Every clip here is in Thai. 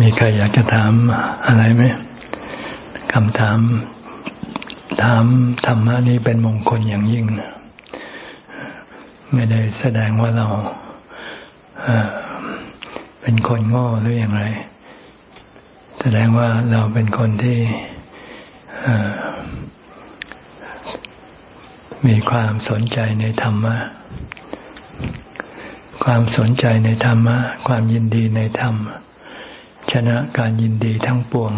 มีใครอยากจะถามอะไรไหมคำถาม ถามธรรมะนี้เป็นมงคลอย่างยิ่ง ไม่ได้แสดงว่าเราเป็นคนโง่หรืออย่างไร แสดงว่าเราเป็นคนที่มีความสนใจในธรรมะ ความสนใจในธรรมะ ความยินดีในธรรม ชนะการยินดีทั้งปวง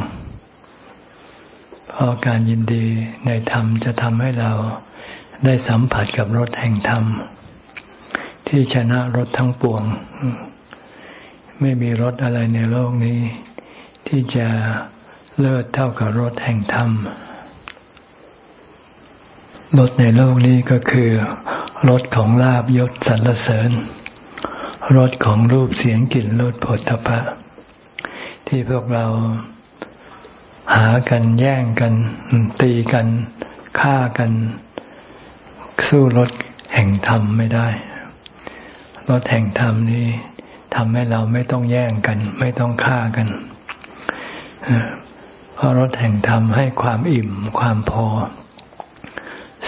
เพราะการยินดีในธรรมจะทำให้เราได้สัมผัสกับรสแห่งธรรม ที่ชนะรสทั้งปวง ไม่มีรสอะไรในโลกนี้ ที่จะเลิศเท่ากับรสแห่งธรรมรสในโลกนี้ก็คือรสของลาบยศสรรเสริญ รสของรูปเสียงกลิ่นรสผลตภะที่พวกเราหากันแย่งกัน ตีกันฆ่ากัน สู้รสแห่งธรรมไม่ได้รสแห่งธรรมนี้ทำให้เราไม่ต้องแย่งกัน ไม่ต้องฆ่ากันเพราะรสแห่งธรรมให้ความอิ่มความพอ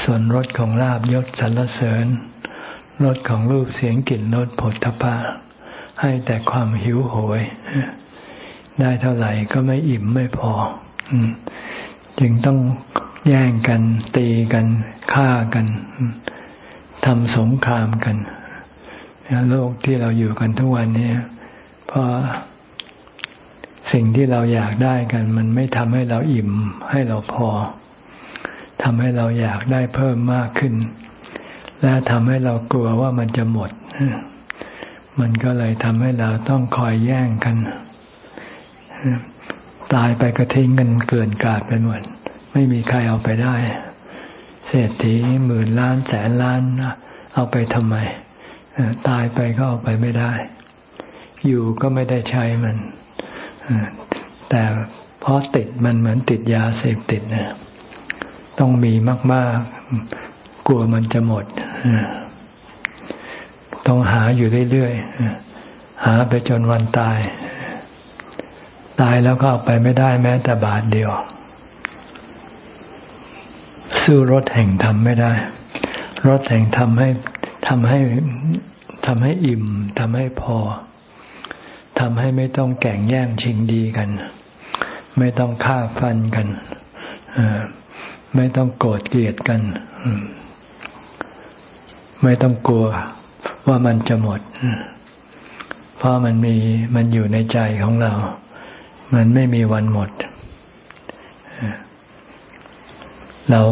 ส่วนรสของลาบยศสรรเสริญ รสของรูปเสียงกลิ่นรสผลทพะให้แต่ความหิวโหย ได้เท่าไหร่ก็ไม่อิ่มไม่พอ จึงต้องแย่งกันตีกันฆ่ากันทำสงครามกันโลกที่เราอยู่กันทุกวันนี้เพราะสิ่งที่เราอยากได้กัน มันไม่ทำให้เราอิ่มให้เราพอทำให้เราอยากได้เพิ่มมากขึ้น และทำให้เรากลัวว่ามันจะหมด มันก็เลยทำให้เราต้องคอยแย่งกัน ตายไปกระทิ้งกันเกลื่อนกาดไปหมด ไม่มีใครเอาไปได้ เศรษฐีหมื่นล้านแสนล้าน เอาไปทำไม ตายไปก็เอาไปไม่ได้ อยู่ก็ไม่ได้ใช้มัน แต่เพราะติดมันเหมือนติดยาเสพติดนะต้องมีมาก ๆ กลัวมันจะหมด ต้องหาอยู่เรื่อยๆ หาไปจนวันตาย ตายแล้วก็เอาไปไม่ได้แม้แต่บาทเดียว สู้รถแห่งธรรมไม่ได้ รถแห่งธรรมให้ทำให้ทำให้อิ่มทำให้พอทำให้ไม่ต้องแก่งแย่งชิงดีกัน ไม่ต้องฆ่าฟันกันไม่ต้องโกรธเกลียดกัน ไม่ต้องกลัวว่ามันจะหมด เพราะมันมีมันอยู่ในใจของเรา มันไม่มีวันหมด เรา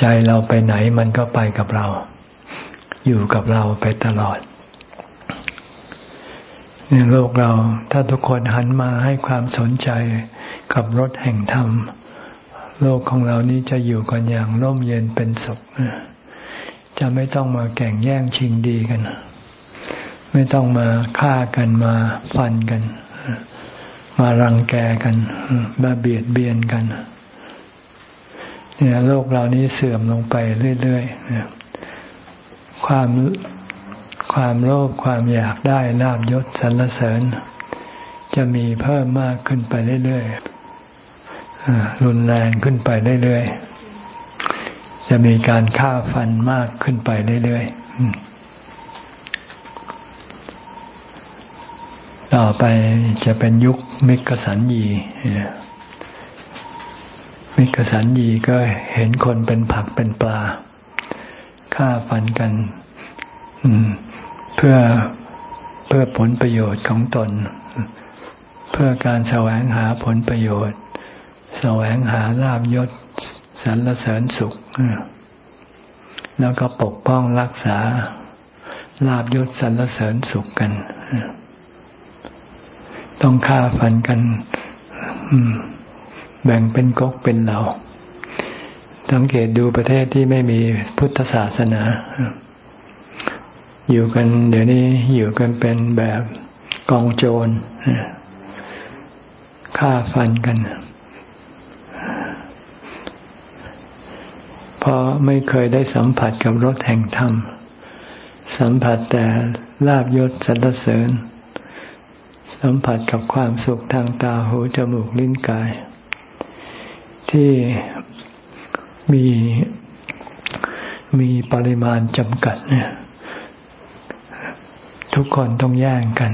ใจเราไปไหนมันก็ไปกับเรา อยู่กับเราไปตลอดในโลกเราถ้าทุกคนหันมาให้ความสนใจกับรถแห่งธรรม โลกของเรานี้จะอยู่กันอย่างร่มเย็นเป็นสุข จะไม่ต้องมาแข่งแย่งชิงดีกัน ไม่ต้องมาฆ่ากันมาฟันกัน มารังแกกัน มาเบียดเบียนกัน เนี่ยโลกเรานี้เสื่อมลงไปเรื่อยๆความความโลภความอยากได้ลาบยศสรรเสริญ จะมีเพิ่มมากขึ้นไปเรื่อยๆรุนแรงขึ้นไปเรื่อยๆ จะมีการฆ่าฟันมากขึ้นไปเรื่อยๆ ต่อไปจะเป็นยุคมิกสันยีมิกสันยีก็เห็นคนเป็นผักเป็นปลาฆ่าฟันกันเพื่อเพื่อผลประโยชน์ของตน เพื่อการแสวงหาผลประโยชน์ แสวงหาลาบยศ สรรเสริญสุข แล้วก็ปกป้องรักษาลาบยศสรรเสริญสุขกัน ต้องฆ่าฟันกันแบ่งเป็นก๊กเป็นเหล่าสังเกตดูประเทศที่ไม่มีพุทธศาสนา อยู่กันเดี๋ยวนี้อยู่กันเป็นแบบกองโจรฆ่าฟันกัน เพราะไม่เคยได้สัมผัสกับรสแห่งธรรม สัมผัสแต่ลาบยศสรรเสริญ สัมผัสกับความสุขทางตาหูจมูกลิ้นกาย ที่มีมีปริมาณจำกัดเนี่ย ทุกคนต้องแย่งกัน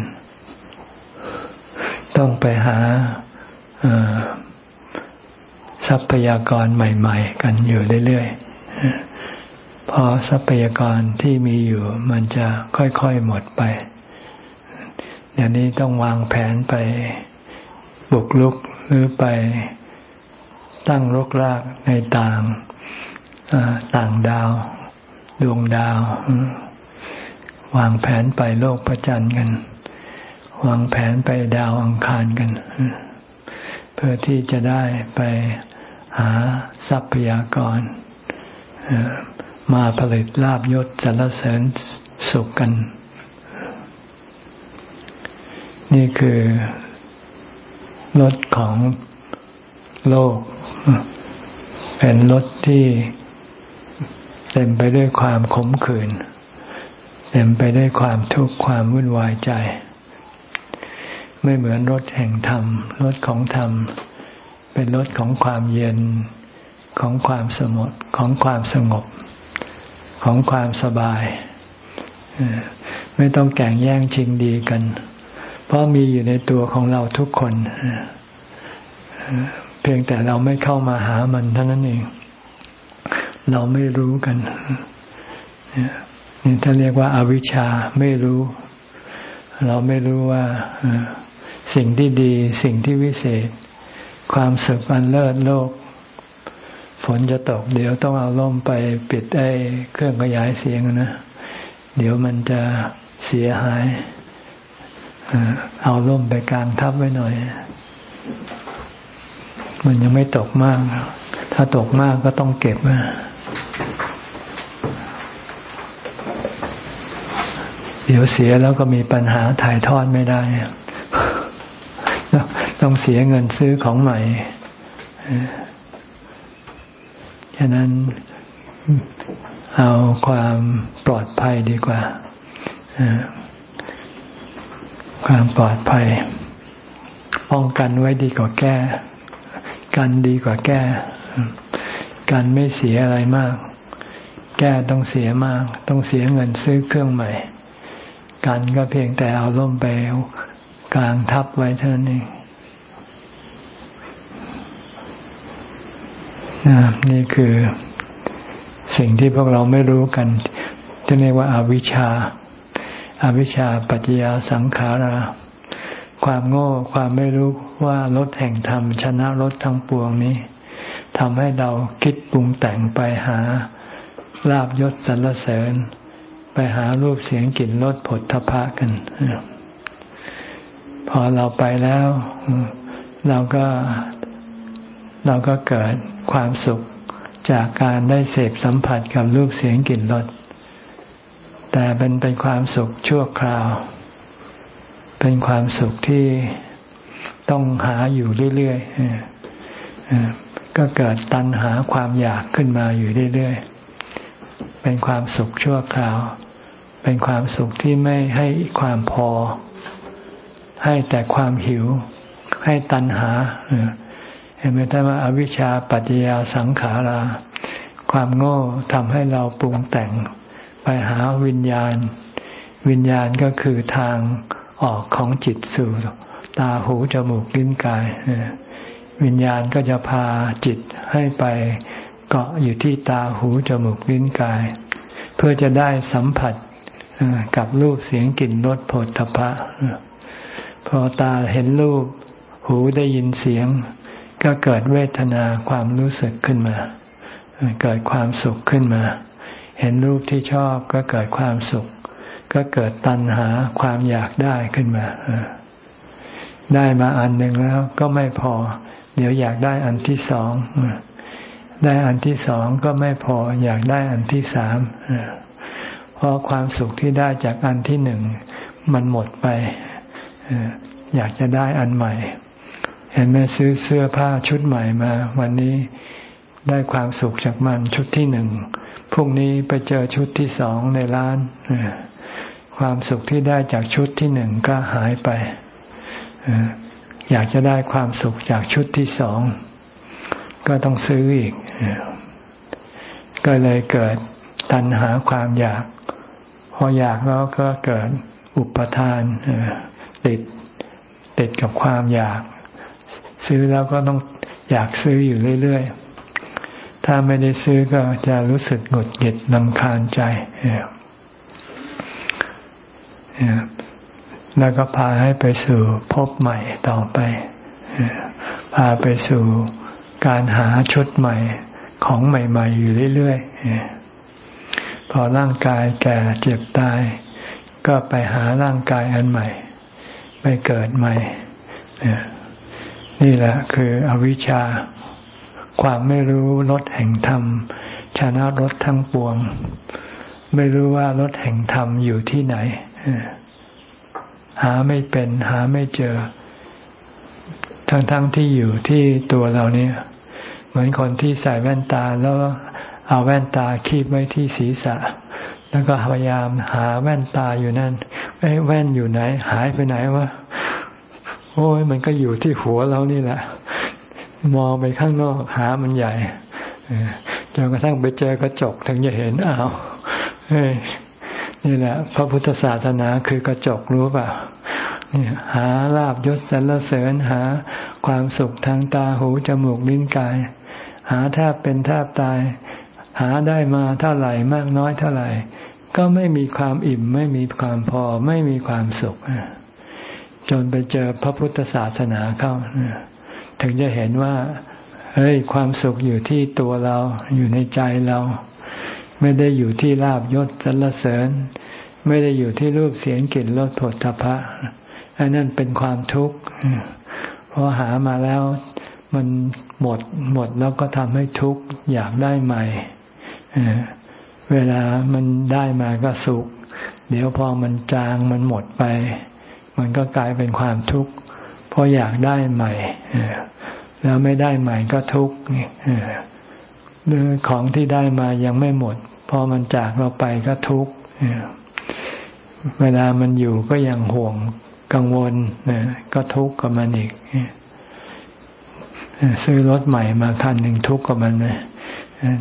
ต้องไปหา ทรัพยากรใหม่ ๆ กันอยู่เรื่อยๆพอทรัพยากรที่มีอยู่ มันจะค่อยๆหมดไปเดี๋ยวนี้ต้องวางแผนไปบุกลุกหรือไปตั้งรกรากในต่างต่างดาว ดวงดาว วางแผนไปโลกพระจันทร์กัน วางแผนไปดาวอังคารกัน เพื่อที่จะได้ไป หาทรัพยากร มาผลิตลาบยศสรรเสริญสุขกัน นี่คือรถของโลก เป็นรถที่เต็มไปด้วยความขมขื่นเต็มไปด้วยความทุกข์ความวุ่นวายใจ ไม่เหมือนรถแห่งธรรมรถของธรรม เป็นรถของความเย็นของความสงบของความสงบ ของความสบาย ไม่ต้องแข่งแย่งชิงดีกัน เพราะมีอยู่ในตัวของเราทุกคน เพียงแต่เราไม่เข้ามาหามันเท่านั้นเอง เราไม่รู้กันนี่ท่านเรียกว่าอาวิชชาไม่รู้ เราไม่รู้ว่าสิ่งที่ดี สิ่งที่วิเศษ ความสุขอันเลิศโลก ฝนจะตก เดี๋ยวต้องเอาล่มไปปิดไอ้เครื่องขยายเสียงนะ เดี๋ยวมันจะเสียหาย เอาล่มไปกลางทับไว้หน่อย มันยังไม่ตกมาก ถ้าตกมากก็ต้องเก็บนะเดี๋ยวเสียแล้วก็มีปัญหาถ่ายทอดไม่ได้ ต้องเสียเงินซื้อของใหม่ฉะนั้นเอาความปลอดภัยดีกว่า ความปลอดภัย ป้องกันไว้ดีกว่าแก้ กันดีกว่าแก้ กันไม่เสียอะไรมาก แก้ต้องเสียมาก ต้องเสียเงินซื้อเครื่องใหม่ กันก็เพียงแต่เอาล่มไปกลางทับไว้เท่านั้นเอง นี่คือสิ่งที่พวกเราไม่รู้กัน ที่เรียกว่าอาวิชชาอาวิชชาปัจจยาสังขารา ความโง่ความไม่รู้ว่ารถแห่งธรรม ชนะรถทั้งปวงนี้ทำให้เราคิดปรุงแต่งไปหาลาบยศสรรเสริญ ไปหารูปเสียงกลิ่นรสผลทพะกัน พอเราไปแล้ว เราก็เราก็เกิด ความสุขจากการได้เสพสัมผัสกับรูปเสียงกลิ่นรสแต่เป็นเป็นความสุขชั่วคราว เป็นความสุขที่ต้องหาอยู่เรื่อยๆก็เกิดตัณหาความอยากขึ้นมาอยู่เรื่อยๆเป็นความสุขชั่วคราว เป็นความสุขที่ไม่ให้ความพอ ให้แต่ความหิว ให้ตัณหาเห็นไหมท่านว่าอวิชชาปัจจยาสังขารา ความโง่ทำให้เราปรุงแต่ง ไปหาวิญญาณ วิญญาณก็คือทางออกของจิตสู่ ตาหูจมูกลิ้นกาย วิญญาณก็จะพาจิตให้ไปเกาะอยู่ที่ตาหูจมูกลิ้นกาย เพื่อจะได้สัมผัสกับรูปเสียงกลิ่นรสผลทพะพอตาเห็นรูป หูได้ยินเสียง ก็เกิดเวทนาความรู้สึกขึ้นมา เกิดความสุขขึ้นมา เห็นรูปที่ชอบก็เกิดความสุข ก็เกิดตัณหาความอยากได้ขึ้นมา ได้มาอันหนึ่งแล้วก็ไม่พอ เดี๋ยวอยากได้อันที่สอง ได้อันที่สองก็ไม่พอ อยากได้อันที่สามเพราะความสุขที่ได้จากอันที่หนึ่งมันหมดไป อยากจะได้อันใหม่ เห็นแม่ซื้อเสื้อผ้าชุดใหม่มา วันนี้ได้ความสุขจากมันชุดที่หนึ่งพรุ่งนี้ไปเจอชุดที่สองในร้านความสุขที่ได้จากชุดที่หนึ่งก็หายไปอยากจะได้ความสุขจากชุดที่สองก็ต้องซื้ออีก ก็เลยเกิดตัณหาความอยาก พออยากแล้วก็เกิดอุปทานติดติดกับความอยาก ซื้อแล้วก็ต้องอยากซื้ออยู่เรื่อยๆ ถ้าไม่ได้ซื้อก็จะรู้สึกหงุดหงิดนำคาญใจแล้วก็พาให้ไปสู่พบใหม่ต่อไป พาไปสู่การหาชุดใหม่ของใหม่ ๆ อยู่เรื่อยๆ พอร่างกายแก่เจ็บตาย ก็ไปหาร่างกายอันใหม่ ไปเกิดใหม่ นี่แหละคืออวิชชา ความไม่รู้รถแห่งธรรม ชนะรถทั้งปวง ไม่รู้ว่ารถแห่งธรรมอยู่ที่ไหน หาไม่เป็นหาไม่เจอ ทั้งๆทที่อยู่ที่ตัวเราเนี่ย เหมือนคนที่ใส่แว่นตาแล้วเอาแว่นตาคีบไว้ที่ศีรษะ แล้วก็พยายามหาแว่นตาอยู่นั่นไอ้แว่นอยู่ไหน หายไปไหนวะ โอ้ยมันก็อยู่ที่หัวเรานี่แหละ มองไปข้างนอกหามันใหญ่จนกระทั่งไปเจอกระจกถึงจะเห็นอ้าวนี่แหละ พระพุทธศาสนาคือกระจกรู้ป่ะหาลาบยศสรรเสริญหาความสุขทางตาหูจมูกลิ้นกาย หาแทบเป็นแทบตาย หาได้มาเท่าไหร่มากน้อยเท่าไหร่ ก็ไม่มีความอิ่ม ไม่มีความพอ ไม่มีความสุข จนไปเจอพระพุทธศาสนาเข้า ถึงจะเห็นว่าเฮ้ยความสุขอยู่ที่ตัวเราอยู่ในใจเรา ไม่ได้อยู่ที่ลาบยศสรรเสริญ ไม่ได้อยู่ที่รูปเสียงกลิ่นรสผลทพะอันนั้นเป็นความทุกข์เพอหามาแล้วมันหมดหมดแล้วก็ทำให้ทุกข์อยากได้ใหม่เวลามันได้มาก็สุข เดี๋ยวพอมันจางมันหมดไป มันก็กลายเป็นความทุกข์เพราะอยากได้ใหม่แล้วไม่ได้ใหม่ก็ทุกข์หรือของที่ได้มายังไม่หมด พอมันจากเราไปก็ทุกข์เวลามันอยู่ก็ยังห่วงกังวลก็ทุกข์กับมันอีกซื้อรถใหม่มาคันหนึ่งทุกข์กับมันเลย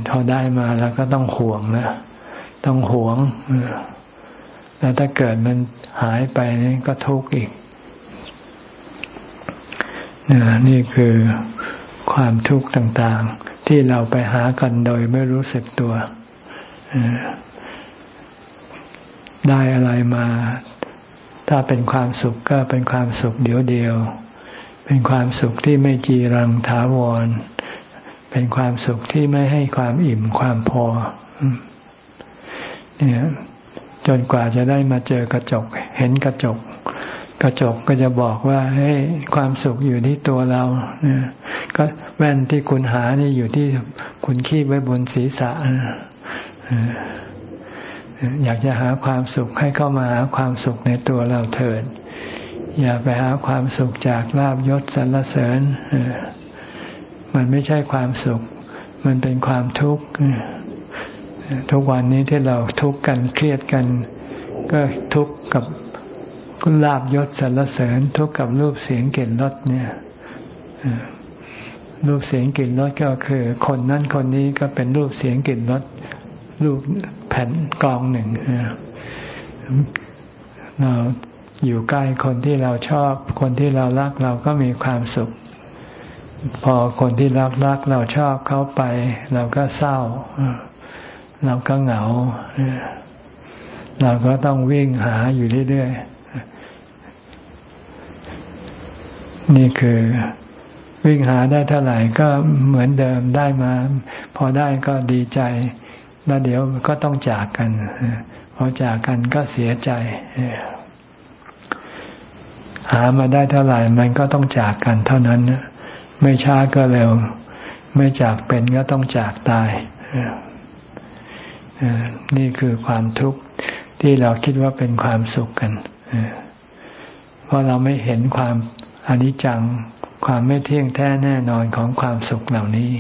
พอได้มาแล้วก็ต้องห่วงนะต้องห่วงแล้วถ้าเกิดมัน หายไปนี่ก็ทุกข์อีกนี่คือความทุกข์ต่างๆ ที่เราไปหากันโดยไม่รู้สึกตัวได้อะไรมา ถ้าเป็นความสุขก็เป็นความสุขเดียวเดียว เป็นความสุขที่ไม่จีรังถาวร เป็นความสุขที่ไม่ให้ความอิ่มความพอเนี่ย จนกว่าจะได้มาเจอกระจก เห็นกระจก กระจกก็จะบอกว่าให้ยความสุขอยู่ที่ตัวเราเนี่ยก็แว่นที่คุณหานี่อยู่ที่คุณคีบไว้บนศีรษะอยากจะหาความสุขให้เข้ามาหาความสุขในตัวเราเถิด อย่าไปหาความสุขจากลาบยศสรรเสริญมันไม่ใช่ความสุข มันเป็นความทุกข์ ทุกวันนี้ที่เราทุกข์กันเครียดกัน ก็ทุกข์กับกุลาบยศสรรเสริญ ทุกข์กับรูปเสียงกลิ่นรสเนี่ยรูปเสียงกลิ่นรสก็คือ คนนั้นคนนี้ก็เป็นรูปเสียงกลิ่นรสรูปแผ่นกองหนึ่งเราอยู่ใกล้คนที่เราชอบ คนที่เรารักเราก็มีความสุข พอคนที่รักรักเราชอบเขาไป เราก็เศร้า เราก็เหงา เราก็ต้องวิ่งหาอยู่เรื่อยๆ นี่คือวิ่งหาได้เท่าไหร่ก็เหมือนเดิมได้มา พอได้ก็ดีใจ แล้วเดี๋ยวก็ต้องจากกันพอจากกันก็เสียใจ หามาได้เท่าไหร่มันก็ต้องจากกันเท่านั้นไม่ช้าก็เร็ว ไม่จากเป็นก็ต้องจากตาย นี่คือความทุกข์ที่เราคิดว่าเป็นความสุขกัน เพราะเราไม่เห็นความอนิจจัง ความไม่เที่ยงแท้แน่นอนของความสุขเหล่านี้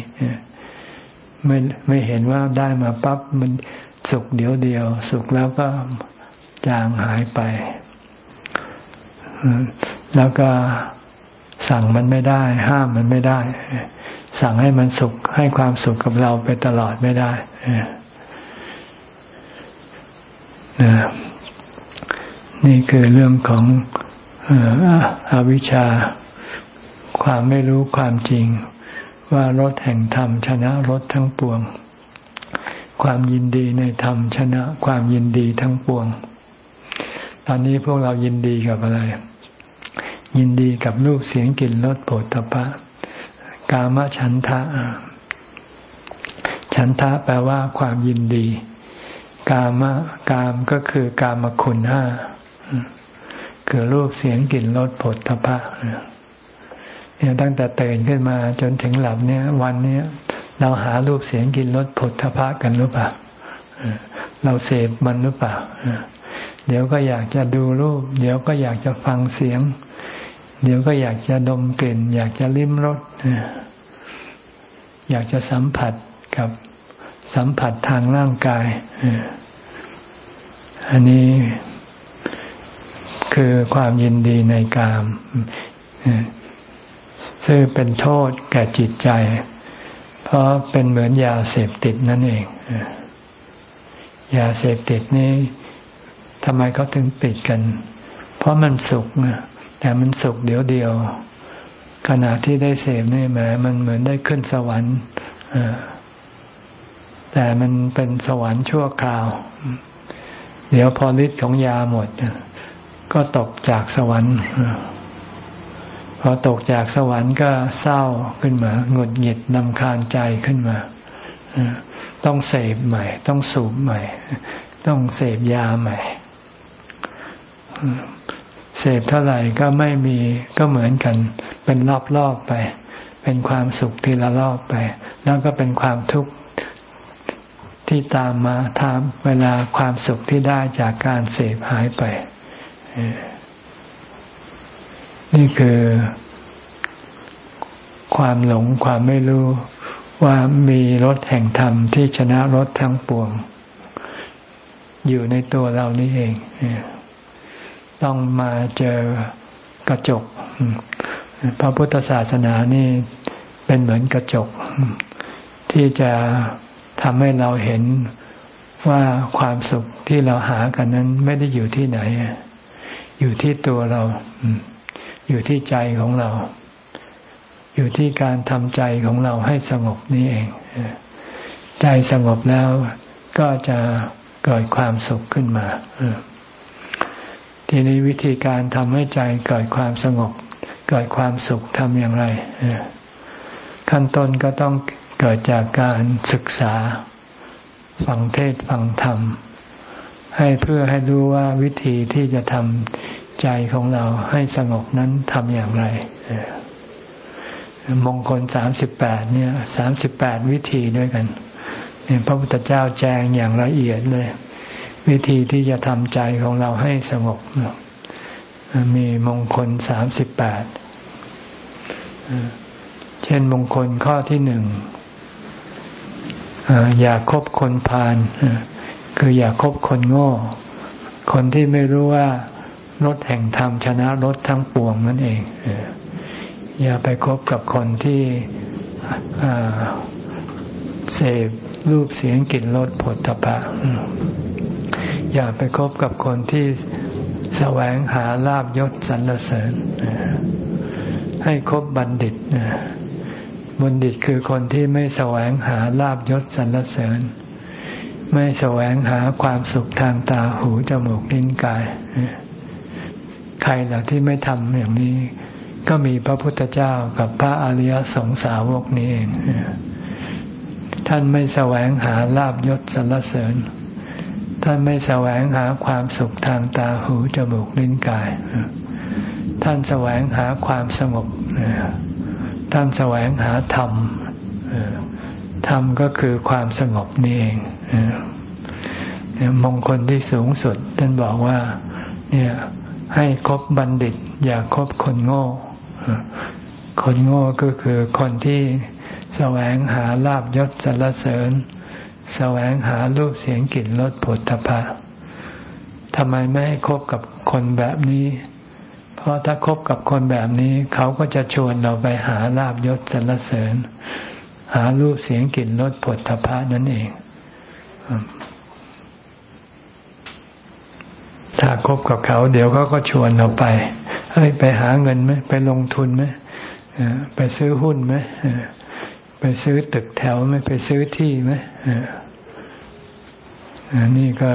ไม่ไม่เห็นว่าได้มาปั๊บมันสุขเดียวเดียว สุขแล้วก็จางหายไป แล้วก็สั่งมันไม่ได้ ห้ามมันไม่ได้ สั่งให้มันสุขให้ความสุขกับเราไปตลอดไม่ได้ นี่คือเรื่องของอวิชชา ความไม่รู้ความจริง ว่ารถแห่งธรรมชนะรถทั้งปวง ความยินดีในธรรมชนะความยินดีทั้งปวง ตอนนี้พวกเรายินดีกับอะไร ยินดีกับรูปเสียงกลิ่นรสโผฏฐพะ กามฉันทะ ฉันทะแปลว่าความยินดี กามะกามก็คือกามคุณห้าคือรูปเสียงกลิ่นรสผลทพะเนี่ยตั้งแต่ตื่นขึ้นมาจนถึงหลับเนี่ย วันเนี้ยเราหารูปเสียงกลิ่นรสผลทพะกันหรือเปล่าเราเสพมันหรือเปล่าเดี๋ยวก็อยากจะดูรูป เดี๋ยวก็อยากจะฟังเสียง เดี๋ยวก็อยากจะดมกลิ่น อยากจะลิ้มรสอยากจะสัมผัสกับ สัมผัสทางร่างกาย อันนี้คือความยินดีในกาม ซึ่งเป็นโทษแก่จิตใจ เพราะเป็นเหมือนยาเสพติดนั่นเอง ยาเสพติดนี้ทำไมเขาถึงติดกัน เพราะมันสุขนะแต่มันสุขเดียวเดียว ขณะที่ได้เสพนี่แหมมันเหมือนได้ขึ้นสวรรค์ แต่มันเป็นสวรรค์ชั่วคราว เดี๋ยวพอฤทธิ์ของยาหมด ก็ตกจากสวรรค์พอตกจากสวรรค์ก็เศร้าขึ้นมาหงุดหงิดนำคาญใจขึ้นมาต้องเสพใหม่ ต้องสูบใหม่ ต้องเสพยาใหม่เสพเท่าไหร่ก็ไม่มีก็เหมือนกัน เป็นรอบๆไป เป็นความสุขทีละรอบไป แล้วก็เป็นความทุกข์ ที่ตามมาทำเวลาความสุขที่ได้จากการเสพหายไป นี่คือ ความหลงความไม่รู้ว่ามีรถแห่งธรรมที่ชนะรถทั้งปวง อยู่ในตัวเรานี่เอง ต้องมาเจอกระจก พระพุทธศาสนานี่เป็นเหมือนกระจก ที่จะ ทำให้เราเห็นว่าความสุขที่เราหากันนั้น ไม่ได้อยู่ที่ไหน อยู่ที่ตัวเรา อยู่ที่ใจของเรา อยู่ที่การทำใจของเราให้สงบนี่เอง ใจสงบแล้วก็จะเกิดความสุขขึ้นมาทีนี้วิธีการทำให้ใจเกิดความสงบ เกิดความสุขทำอย่างไรขั้นต้นก็ต้อง เกิดจากการศึกษา ฟังเทศฟังธรรม ให้เพื่อให้รู้ว่าวิธีที่จะทำใจของเราให้สงบนั้นทำอย่างไรมงคลสามสิบแปดเนี่ยสามสิบแปดวิธีด้วยกันเนี่ยพระพุทธเจ้าแจงอย่างละเอียดเลย วิธีที่จะทำใจของเราให้สงบมีมงคลสามสิบแปดเช่นมงคลข้อที่หนึ่ง อย่าคบคนพาลคืออย่าคบคนโง่ คนที่ไม่รู้ว่ารถแห่งธรรมชนะรถทั้งปวงนั่นเองอย่าไปคบกับคนที่เสพรูปเสียงกลิ่นรสผลตภะอย่าไปคบกับคนที่แสวงหาลาบยศสรรเสริญให้คบบัณฑิต บัณฑิตคือคนที่ไม่แสวงหาลาบยศสรรเสริญ ไม่แสวงหาความสุขทางตาหูจมูกลิ้นกาย ใครล่ะที่ไม่ทำอย่างนี้ ก็มีพระพุทธเจ้ากับพระอริยสงสาวกนี้เอง ท่านไม่แสวงหาลาบยศสรรเสริญ ท่านไม่แสวงหาความสุขทางตาหูจมูกลิ้นกาย ท่านแสวงหาความสงบ ท่านแสวงหาธรรมธรรมก็คือความสงบนี่เองมงคลที่สูงสุดท่านบอกว่า เนี่ย ให้คบบัณฑิต อย่าคบคนโง่ คนโง่ก็คือคนที่แสวงหาลาบยศสรรเสริญ แสวงหารูปเสียงกลิ่นรสผลตภะทำไมไม่ให้คบกับคนแบบนี้ เพราะถ้าคบกับคนแบบนี้ เขาก็จะชวนเราไปหาลาบยศสรรเสริญ หารูปเสียงกลิ่นรสผลทพะนั่นเอง ถ้าคบกับเขาเดี๋ยวเขาก็ชวนเราไป เฮ้ยไปหาเงินไหมไปลงทุนไหมไปซื้อหุ้นไหมไปซื้อตึกแถวไหมไปซื้อที่ไหมนี่ก็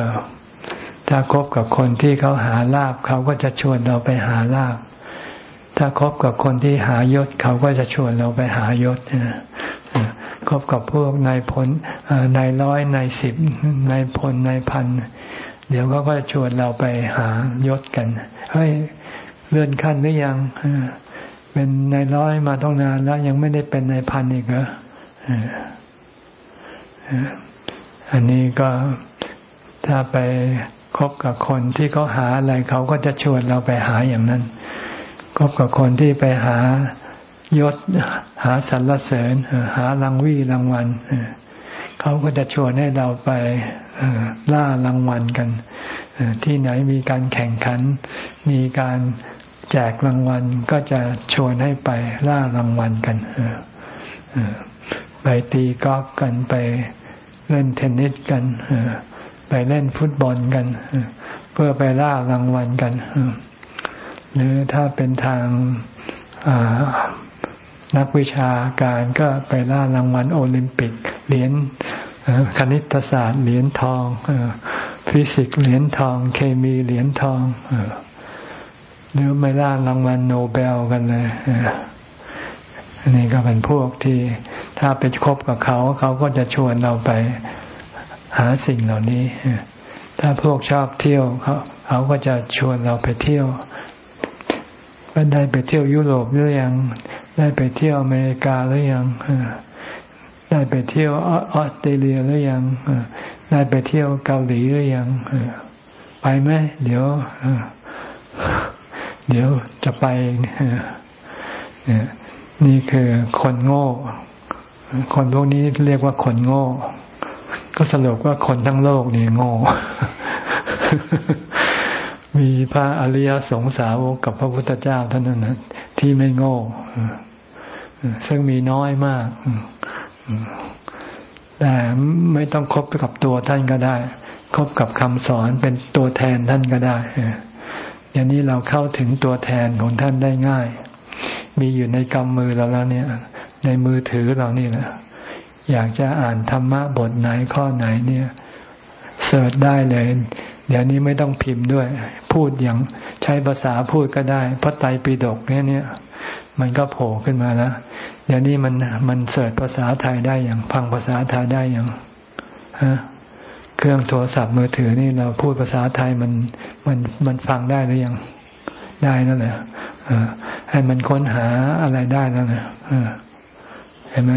ถ้าคบกับคนที่เขาหาลาบเขาก็จะชวนเราไปหาลาบ ถ้าคบกับคนที่หายศเขาก็จะชวนเราไปหายศคบกับพวกนายพลนายร้อยนายสิบนายพลนายพัน เดี๋ยวเขาก็จะชวนเราไปหายศกัน เฮ้ยเลื่อนขั้นหรือยังเป็นนายร้อยมาต้องนานแล้วยังไม่ได้เป็นนายพันอีกเหรออันนี้ก็ถ้าไป คบกับคนที่เขาหาอะไรเขาก็จะชวนเราไปหาอย่างนั้นคบกับคนที่ไปหายศหาสรรเสริญ หารางวี่รางวัลเขาก็จะชวนให้เราไปล่ารางวัลกันที่ไหนมีการแข่งขัน มีการแจกรางวัลก็จะชวนให้ไปล่ารางวัลกันไปตีกอล์ฟกันไปเล่นเทนนิสกัน ไปเล่นฟุตบอลกัน เพื่อไปล่ารางวัลกัน หรือถ้าเป็นทางนักวิชาการก็ไปล่ารางวัลโอลิมปิก เหรียญคณิตศาสตร์เหรียญทองฟิสิกส์เหรียญทอง เคมีเหรียญทองหรือไม่ล่ารางวัลโนเบลกันเลยอันนี้ก็เป็นพวกที่ถ้าไปคบกับเขา เขาก็จะชวนเราไป หาสิ่งเหล่านี้ ถ้าพวกชอบเที่ยวเขาเขาก็จะชวนเราไปเที่ยวก็ได้ไปเที่ยวยุโรปหรือยัง ได้ไปเที่ยวอเมริกาหรือยัง ได้ไปเที่ยวออสเตรเลียหรือยัง ได้ไปเที่ยวเกาหลีหรือยัง ไปไหมเดี๋ยวเดี๋ยวจะไปนี่คือคนโง่ คนพวกนี้เรียกว่าคนโง่ ก็สรุปว่าคนทั้งโลกนี่โง่ มีพระอริยสงสาวกกับพระพุทธเจ้าเท่านั้นนะที่ไม่โง่ ซึ่งมีน้อยมาก แต่ไม่ต้องคบกับตัวท่านก็ได้ คบกับคำสอนเป็นตัวแทนท่านก็ได้อย่างนี้เราเข้าถึงตัวแทนของท่านได้ง่าย มีอยู่ในกำมือเราแล้วเนี่ย ในมือถือเรานี่แหละ อยากจะอ่านธรรมะบทไหนข้อไหนเนี่ยเสิร์ชได้เลย เดี๋ยวนี้ไม่ต้องพิมพ์ด้วย พูดอย่างใช้ภาษาพูดก็ได้พระไตรปิฎกเนี่ยเนี่ย มันก็โผล่ขึ้นมาแล้วเดี๋ยวนี้มันมันเสิร์ชภาษาไทยได้อย่างฟังภาษาไทยได้อย่างฮะเครื่องโทรศัพท์มือถือนี่เราพูดภาษาไทยมันมันมันฟังได้หรือยังได้นั่นแหละให้มันค้นหาอะไรได้แล้วนะ เห็นไหม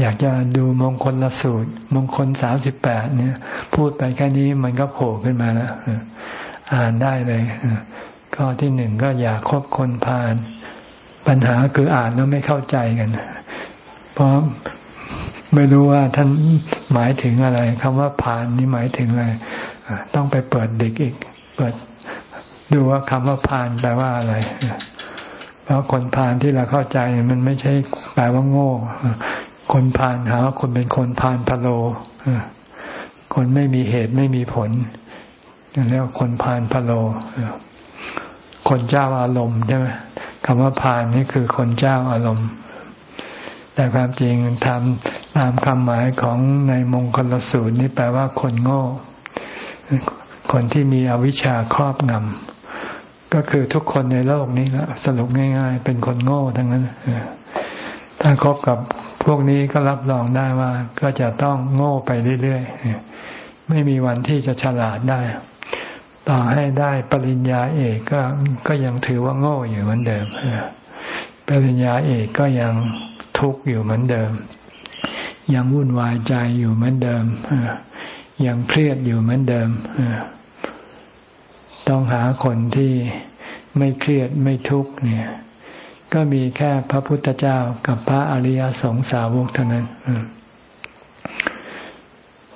อยากจะดูมงคลละสูตร มงคลสามสิบแปดเนี่ย พูดไปแค่นี้มันก็โผล่ขึ้นมาแล้วอ่านได้เลยข้อที่หนึ่งก็อย่าคบคนพาลปัญหาคืออ่านแล้วไม่เข้าใจกัน เพราะไม่รู้ว่าท่านหมายถึงอะไรคำว่าผ่านนี่หมายถึงอะไรต้องไปเปิดเด็กอีก เปิดดูว่าคำว่าผ่านแปลว่าอะไร เพราะคนพาลที่เราเข้าใจมันไม่ใช่แปลว่าโง่ คนพาลหาว่าคนเป็นคนพาลพะโลคนไม่มีเหตุไม่มีผลเรียกว่าคนพาลพะโลคนเจ้าอารมณ์ใช่ไหมคำว่าพาลนี่คือคนเจ้าอารมณ์ แต่ความจริงทำตามคำหมายของในมงคลสูตรนี่แปลว่าคนโง่ คนที่มีอวิชชาครอบงำ ก็คือทุกคนในโลกนี้ละสรุปง่าย ๆ เป็นคนโง่ทั้งนั้นถ้าคบกับพวกนี้ก็รับรองได้ว่า ก็จะต้องโง่ไปเรื่อยๆไม่มีวันที่จะฉลาดได้ ต่อให้ได้ปริญญาเอกก็ก็ยังถือว่าโง่อยู่เหมือนเดิมปริญญาเอกก็ยังทุกข์อยู่เหมือนเดิม ยังวุ่นวายใจอยู่เหมือนเดิมยังเครียดอยู่เหมือนเดิม ต้องหาคนที่ไม่เครียดไม่ทุกข์เนี่ย ก็มีแค่พระพุทธเจ้ากับพระอริยสงสาวกเท่านั้น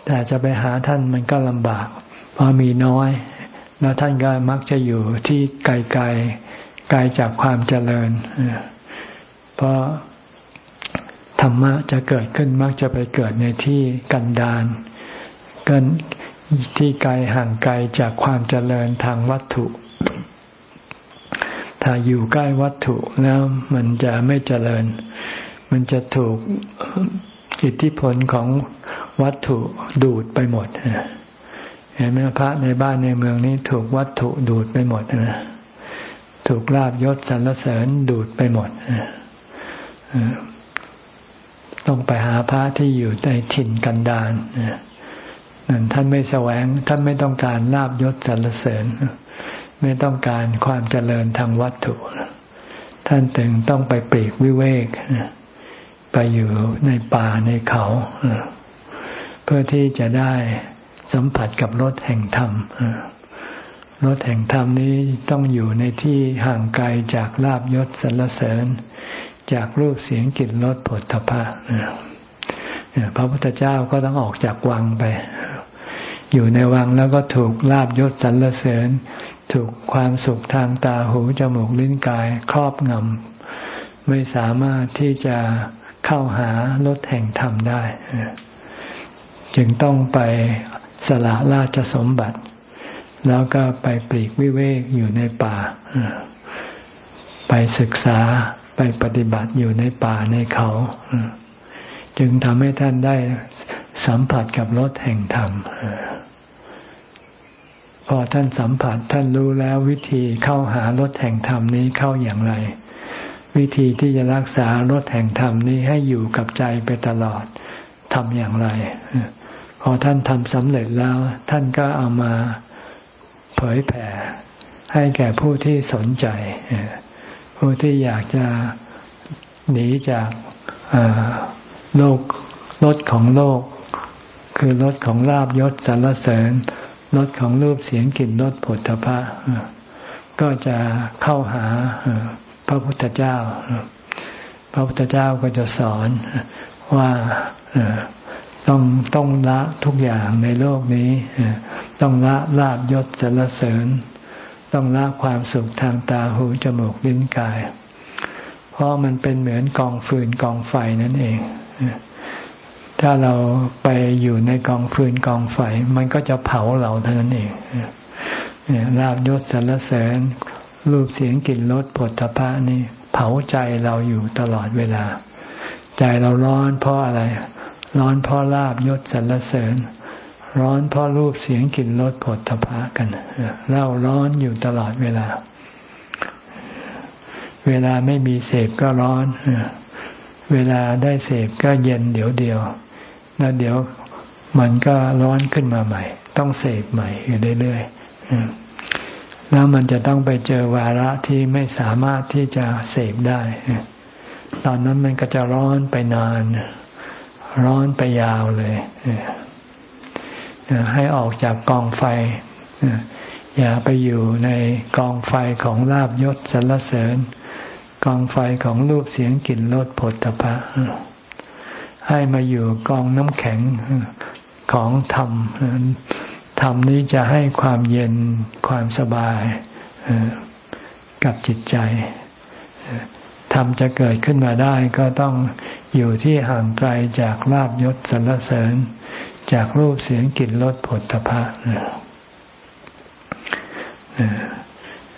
แต่จะไปหาท่านมันก็ลำบาก เพราะมีน้อย แล้วท่านก็มักจะอยู่ที่ไกลๆไกลจากความเจริญเพราะธรรมะจะเกิดขึ้นมักจะไปเกิดในที่กันดารกัน ที่ไกลห่างไกลจากความเจริญทางวัตถุ ถ้าอยู่ใกล้วัตถุแล้วมันจะไม่เจริญ มันจะถูกอิทธิพลของวัตถุดูดไปหมดเห็นไหมพระในบ้านในเมืองนี้ถูกวัตถุดูดไปหมดนะถูกลาบยศสรรเสริญดูดไปหมดต้องไปหาพระที่อยู่ในถิ่นกันดาร ท่านไม่แสวง ท่านไม่ต้องการลาบยศสรรเสริญ ไม่ต้องการความเจริญทางวัตถุ ท่านถึงต้องไปปลีกวิเวก ไปอยู่ในป่าในเขา เพื่อที่จะได้สัมผัสกับรสแห่งธรรมรถแห่งธรรมนี้ต้องอยู่ในที่ห่างไกลจากลาบยศสรรเสริญ จากรูปเสียงกลิ่นรสผลทพะพระพุทธเจ้าก็ต้องออกจากวังไป อยู่ในวังแล้วก็ถูกลาบยศสรรเสริญ ถูกความสุขทางตาหูจมูกลิ้นกายครอบงำไม่สามารถที่จะเข้าหารถแห่งธรรมได้ จึงต้องไปสละราชสมบัติ แล้วก็ไปปลีกวิเวกอยู่ในป่า ไปศึกษาไปปฏิบัติอยู่ในป่าในเขา จึงทำให้ท่านได้สัมผัสกับรสแห่งธรรมพอท่านสัมผัสท่านรู้แล้ววิธีเข้าหารถแห่งธรรมนี้เข้าอย่างไร วิธีที่จะรักษารถแห่งธรรมนี้ให้อยู่กับใจไปตลอดทำอย่างไร พอท่านทำสำเร็จแล้ว ท่านก็เอามาเผยแผ่ ให้แก่ผู้ที่สนใจ ผู้ที่อยากจะหนีจาก โลกรถของโลก คือรถของลาบยศสรรเสริญรถของรูปเสียงกลิ่นรสผลทพะก็จะเข้าหาพระพุทธเจ้า พระพุทธเจ้าก็จะสอนว่าต้องต้องละทุกอย่างในโลกนี้ ต้องละลาบยศสรรเสริญ ต้องละความสุขทางตาหูจมูกลิ้นกาย เพราะมันเป็นเหมือนกองฟืนกองไฟนั่นเอง ถ้าเราไปอยู่ในกองฟืนกองไฟ มันก็จะเผาเราเท่านั้นเองลาบยศสรรเสริญ รูปเสียงกลิ่นรสผลพระนี่ เผาใจเราอยู่ตลอดเวลา ใจเราร้อนเพราะอะไร ร้อนเพราะลาบยศสรรเสริญ ร้อนเพราะรูปเสียงกลิ่นรสผลทพะกันเล่าร้อนอยู่ตลอดเวลา เวลาไม่มีเสพก็ร้อน เวลาได้เสพก็เย็นเดี๋ยวเดียว แล้วเดี๋ยวมันก็ร้อนขึ้นมาใหม่ ต้องเสพใหม่อยู่เรื่อยๆแล้วมันจะต้องไปเจอวาระที่ไม่สามารถที่จะเสพได้ ตอนนั้นมันก็จะร้อนไปนาน ร้อนไปยาวเลย ให้ออกจากกองไฟ อย่าไปอยู่ในกองไฟของลาบยศสรรเสริญ กองไฟของรูปเสียงกลิ่นรสผลตภะให้มาอยู่กองน้ำแข็งของธรรมธรรมนี้จะให้ความเย็นความสบายกับจิตใจธรรมจะเกิดขึ้นมาได้ก็ต้องอยู่ที่ห่างไกลจากลาบยศสรรเสริญ จากรูปเสียงกลิ่นรสผลตภะ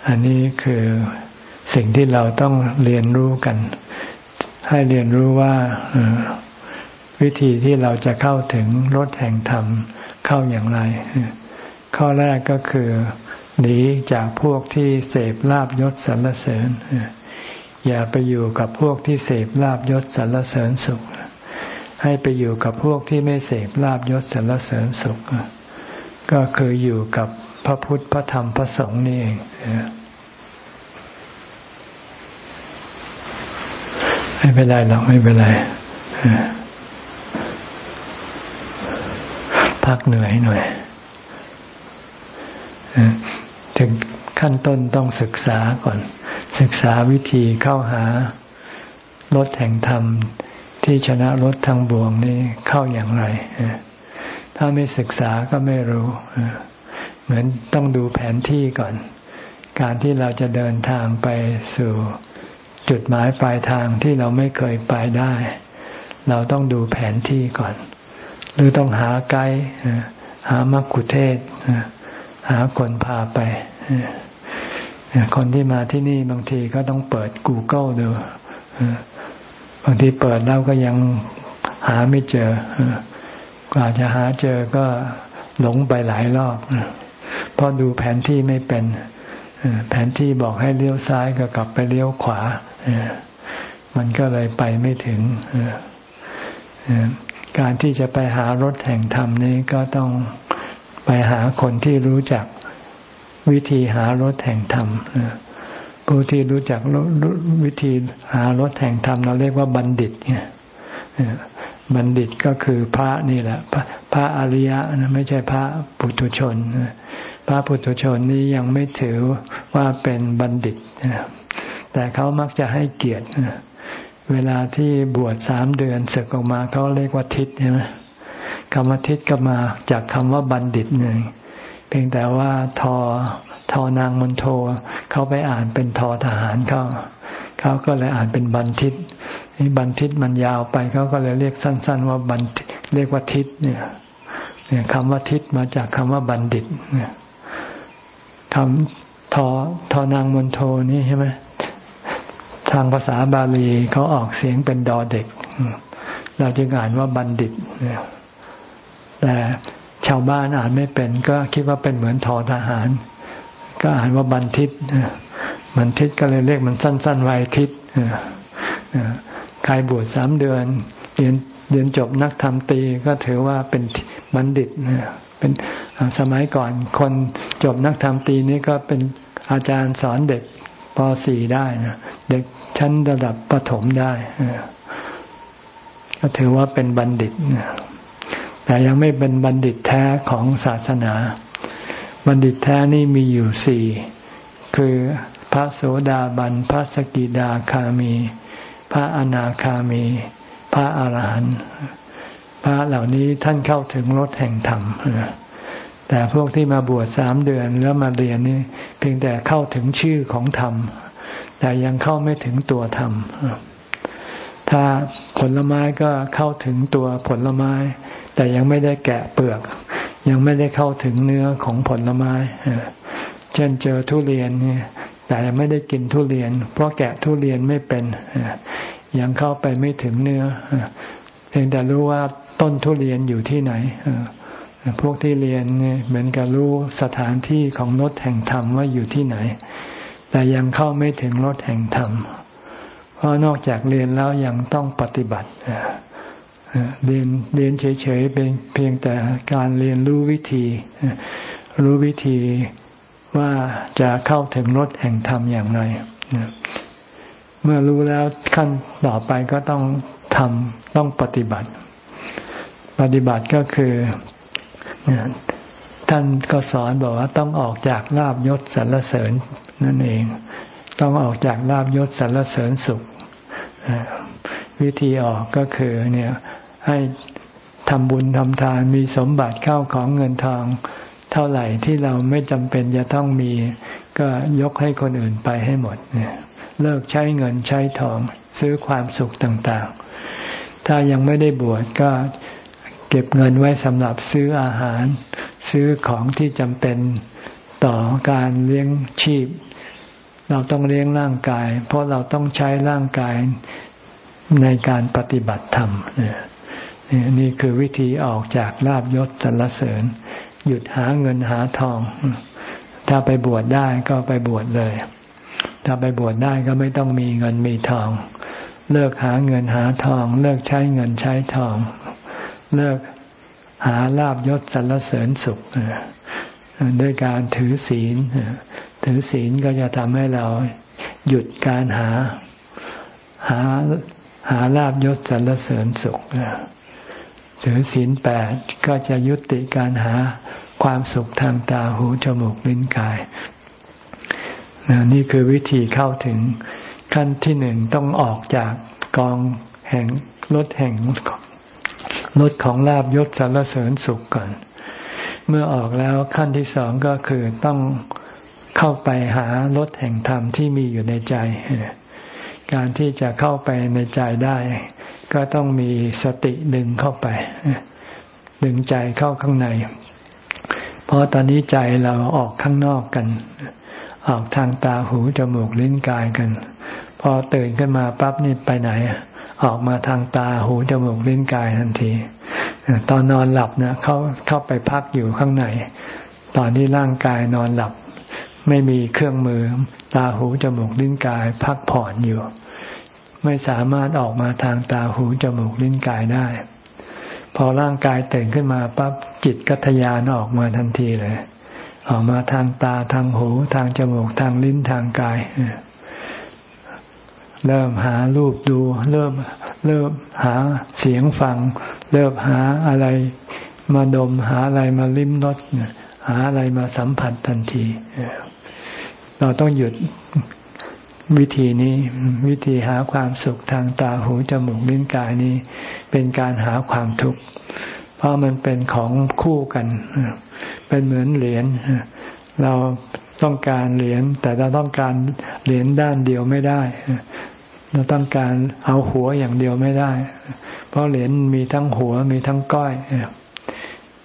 อันนี้คือ สิ่งที่เราต้องเรียนรู้กัน ให้เรียนรู้ว่าวิธีที่เราจะเข้าถึงรถแห่งธรรมเข้าอย่างไร ข้อแรกก็คือหนีจากพวกที่เสพลาบยศสรรเสริญ อย่าไปอยู่กับพวกที่เสพลาบยศสรรเสริญสุข ให้ไปอยู่กับพวกที่ไม่เสพลาบยศสรรเสริญสุข ก็คืออยู่กับพระพุทธพระธรรมพระสงฆ์นี่เอง ไม่เป็นไรหรอกไม่เป็นไรพักเหนื่อยหน่อยถึงขั้นต้นต้องศึกษาก่อน ศึกษาวิธีเข้าหารถแห่งธรรมที่ชนะรถทางบวงนี่เข้าอย่างไร ถ้าไม่ศึกษาก็ไม่รู้ เหมือนต้องดูแผนที่ก่อน การที่เราจะเดินทางไปสู่ จุดหมายปลายทางที่เราไม่เคยไปได้ เราต้องดูแผนที่ก่อน หรือต้องหาไกด์หามักคุเทศหาคนพาไป คนที่มาที่นี่บางทีก็ต้องเปิด Google ดูบางทีเปิดแล้วก็ยังหาไม่เจอ กว่าจะหาเจอก็หลงไปหลายรอบเพราะดูแผนที่ไม่เป็น แผนที่บอกให้เลี้ยวซ้ายก็กลับไปเลี้ยวขวา มันก็เลยไปไม่ถึง การที่จะไปหารถแห่งธรรมนี้ก็ต้องไปหาคนที่รู้จักวิธีหารถแห่งธรรมผู้ที่รู้จักวิธีหารถแห่งธรรมเราเรียกว่าบัณฑิตเนี่ยบัณฑิตก็คือพระนี่แหละ พระอริยะนะไม่ใช่พระปุถุชน พระปุถุชนนี้ยังไม่ถือว่าเป็นบัณฑิต แต่เขามักจะให้เกียรติเวลาที่บวชสามเดือนเสกออกมาเขาเรียกว่าทิศใช่ไหมคำว่าทิศก็มาจากคำว่าบัณฑิตหนึ่งเพียงแต่ว่าทอทอนางมณโทเขาไปอ่านเป็นทอทหารเขาเขาก็เลยอ่านเป็นบันทิตนี่บันทิตมันยาวไปเขาก็เลยเรียกสั้น ๆ ว่าบันเรียกว่าทิศเนี่ยเนี่ยคำว่าทิศมาจากคำว่าบัณฑิตเนี่ยคำทอทอนางมณโทนี่ใช่ไหม ทางภาษาบาลีเขาออกเสียงเป็นดอเด็ก เราจึงอ่านว่าบัณฑิต แต่ชาวบ้านอ่านไม่เป็น ก็คิดว่าเป็นเหมือนทอทหาร ก็อ่านว่าบันทิตบันทิตก็เลยเรียกมันสั้นๆไวทิตใครบวชสามเดือนเรียนเรียนจบนักธรรมตีก็ถือว่าเป็นบัณฑิตเป็นสมัยก่อนคนจบนักธรรมตีนี้ก็เป็นอาจารย์สอนเด็กป .4 ได้นะเด็ก ชั้นระดับประถมได้ก็ถือว่าเป็นบัณฑิต แต่ยังไม่เป็นบัณฑิตแท้ของศาสนา บัณฑิตแท้นี่มีอยู่สี่คือพระโสดาบัน พระสกิดาคามี พระอนาคามี พระอาหารหันต์ พระเหล่านี้ท่านเข้าถึงรถแห่งธรรม แต่พวกที่มาบวชสามเดือนแล้วมาเรียนนี่เพียงแต่เข้าถึงชื่อของธรรม แต่ยังเข้าไม่ถึงตัวธรรม ถ้าผลไม้ก็เข้าถึงตัวผลไม้ แต่ยังไม่ได้แกะเปลือก ยังไม่ได้เข้าถึงเนื้อของผลไม้ เช่นเจอทุเรียนเนี่ยแต่ยังไม่ได้กินทุเรียน เพราะแกะทุเรียนไม่เป็นยังเข้าไปไม่ถึงเนื้อเพียงแต่รู้ว่าต้นทุเรียนอยู่ที่ไหนพวกที่เรียนเนี่เหมือนกับรู้สถานที่ของรถแห่งธรรมว่าอยู่ที่ไหน แต่ยังเข้าไม่ถึงรถแห่งธรรม เพราะนอกจากเรียนแล้วยังต้องปฏิบัติเรียนเรียนเฉยๆเป็นเพียงแต่การเรียนรู้วิธี รู้วิธีว่าจะเข้าถึงรถแห่งธรรมอย่างไรเมื่อรู้แล้วขั้นต่อไปก็ต้องทำต้องปฏิบัติ ปฏิบัติก็คือ ท่านก็สอนบอกว่าต้องออกจากลาบยศสรรเสริญนั่นเอง ต้องออกจากลาบยศสรรเสริญสุข วิธีออกก็คือเนี่ยให้ทำบุญทำทานมีสมบัติเข้าของเงินทอง เท่าไหร่ที่เราไม่จำเป็นจะต้องมี ก็ยกให้คนอื่นไปให้หมดเลิกใช้เงินใช้ทองซื้อความสุขต่างๆ ถ้ายังไม่ได้บวชก็ เก็บเงินไว้สำหรับซื้ออาหาร ซื้อของที่จำเป็นต่อการเลี้ยงชีพ เราต้องเลี้ยงร่างกาย เพราะเราต้องใช้ร่างกายในการปฏิบัติธรรมนี่คือวิธีออกจากลาบยศสรรเสริญ หยุดหาเงินหาทอง ถ้าไปบวชได้ก็ไปบวชเลย ถ้าไปบวชได้ก็ไม่ต้องมีเงินมีทอง เลิกหาเงินหาทอง เลิกใช้เงินใช้ทอง เลิกหาลาบยศสรรเสริญสุขด้วยการถือศีล ถือศีลก็จะทำให้เราหยุดการหาหาหาลาบยศสรรเสริญสุขถือศีลแปดก็จะยุติการหาความสุขทางตาหูจมูกลิ้นกาย นี่คือวิธีเข้าถึงขั้นที่หนึ่งต้องออกจากกองแห่งรถแห่ง รถของลาบยศสรรเสริญสุขก่อน เมื่อออกแล้วขั้นที่สองก็คือต้องเข้าไปหารถแห่งธรรมที่มีอยู่ในใจ การที่จะเข้าไปในใจได้ ก็ต้องมีสติดึงเข้าไป ดึงใจเข้าข้างใน เพราะตอนนี้ใจเราออกข้างนอกกัน ออกทางตาหูจมูกลิ้นกายกัน พอตื่นขึ้นมาปั๊บนี่ไปไหน ออกมาทางตาหูจมูกลิ้นกายทันที ตอนนอนหลับเนะเข้าเข้าไปพักอยู่ข้างใน ตอนที่ร่างกายนอนหลับ ไม่มีเครื่องมือ ตาหูจมูกลิ้นกาย พักผ่อนอยู่ ไม่สามารถออกมาทางตาหูจมูกลิ้นกายได้ พอร่างกายตื่นขึ้นมาปั๊บจิตกัทยานออกมาทันทีเลย ออกมาทางตาทางหูทางจมูกทางลิ้นทางกายเเริ่มหารูปดู เริ่มเริ่มหาเสียงฟัง เริ่มหาอะไรมาดมหาอะไรมาลิ้มรสหาอะไรมาสัมผัสทันที เราต้องหยุดวิธีนี้วิธีหาความสุขทางตาหูจมูกลิ้นกายนี้ เป็นการหาความทุกข์เพราะมันเป็นของคู่กัน เป็นเหมือนเหรียญเรา ต้องการเหรียญแต่เราต้องการเหรียญด้านเดียวไม่ได้ เราต้องการเอาหัวอย่างเดียวไม่ได้ เพราะเหรียญมีทั้งหัวมีทั้งก้อย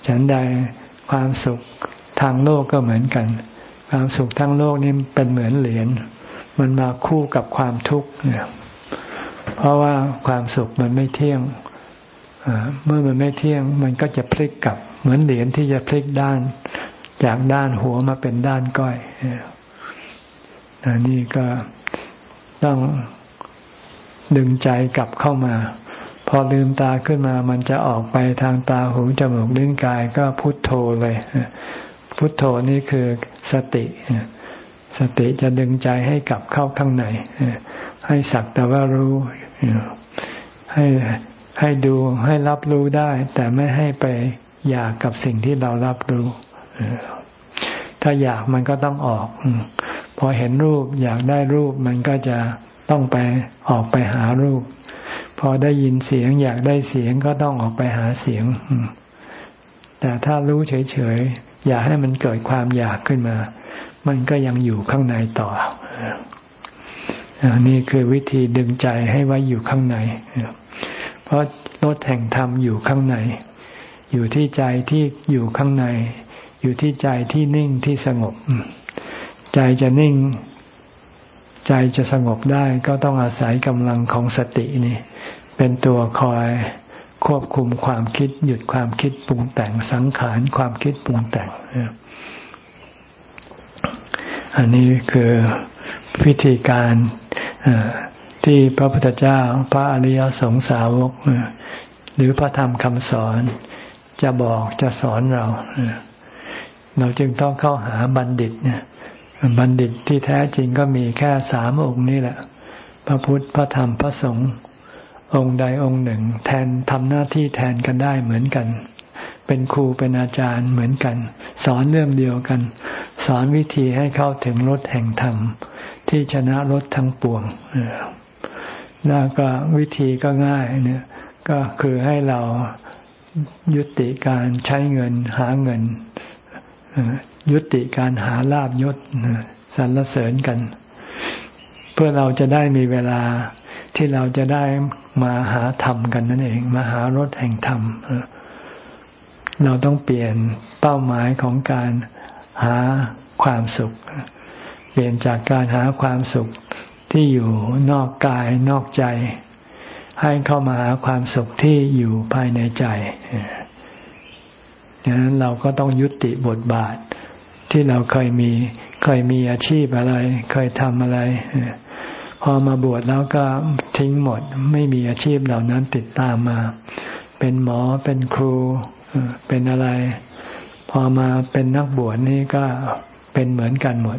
ฉันใดความสุขทางโลกก็เหมือนกัน ความสุขทางโลกนี่เป็นเหมือนเหรียญมันมาคู่กับความทุกข์เนี่ยเพราะว่าความสุขมันไม่เที่ยงเมื่อมันไม่เที่ยง มันก็จะพลิกกลับ เหมือนเหรียญที่จะพลิกด้าน จากด้านหัวมาเป็นด้านก้อยอันนี้ก็ต้องดึงใจกลับเข้ามา พอลืมตาขึ้นมา มันจะออกไปทางตาหูจมูกลิ้นกายก็พุทโธเลย พุทโธนี่คือสติ สติจะดึงใจให้กลับเข้าข้างในให้สักแต่ว่ารู้ให้ให้ดูให้รับรู้ได้ แต่ไม่ให้ไปอยากกับสิ่งที่เรารับรู้ ถ้าอยากมันก็ต้องออก พอเห็นรูปอยากได้รูปมันก็จะต้องไปออกไปหารูป พอได้ยินเสียง อยากได้เสียงก็ต้องออกไปหาเสียง แต่ถ้ารู้เฉยๆ อยากให้มันเกิดความอยากขึ้นมา มันก็ยังอยู่ข้างในต่อนี่คือวิธีดึงใจให้ไว้อยู่ข้างใน เพราะรถแห่งธรรมอยู่ข้างใน อยู่ที่ใจที่อยู่ข้างใน อยู่ที่ใจที่นิ่งที่สงบ ใจจะนิ่ง ใจจะสงบได้ก็ต้องอาศัยกำลังของสตินี่ เป็นตัวคอยควบคุมความคิด หยุดความคิดปรุงแต่งสังขารความคิดปรุงแต่ง อันนี้คือวิธีการที่พระพุทธเจ้า พระอริยสงสาวก หรือพระธรรมคำสอนจะบอกจะสอนเราเเราจึงต้องเข้าหาบัณฑิตเนี่ยบัณฑิตที่แท้จริงก็มีแค่สามองค์นี่แหละ พระพุทธพระธรรมพระสงฆ์องค์ใดองค์หนึ่ง แทนทำหน้าที่แทนกันได้เหมือนกัน เป็นครูเป็นอาจารย์เหมือนกัน สอนเรื่องเดียวกัน สอนวิธีให้เข้าถึงรถแห่งธรรม ที่ชนะรถทั้งปวงแล้วก็วิธีก็ง่ายเนี่ยก็คือให้เรายุติการใช้เงินหาเงิน ยุติการหาลาบยศสรรเสริญกัน เพื่อเราจะได้มีเวลาที่เราจะได้มาหาธรรมกันนั่นเอง มาหารถแห่งธรรมเราต้องเปลี่ยนเป้าหมายของการหาความสุข เปลี่ยนจากการหาความสุขที่อยู่นอกกายนอกใจ ให้เข้ามาหาความสุขที่อยู่ภายในใจ ดังนั้นเราก็ต้องยุติบทบาทที่เราเคยมีเคยมีอาชีพอะไร เคยทำอะไร พอมาบวชแล้วก็ทิ้งหมด ไม่มีอาชีพเหล่านั้นติดตามมา เป็นหมอเป็นครูเป็นอะไร พอมาเป็นนักบวชนี่ก็เป็นเหมือนกันหมด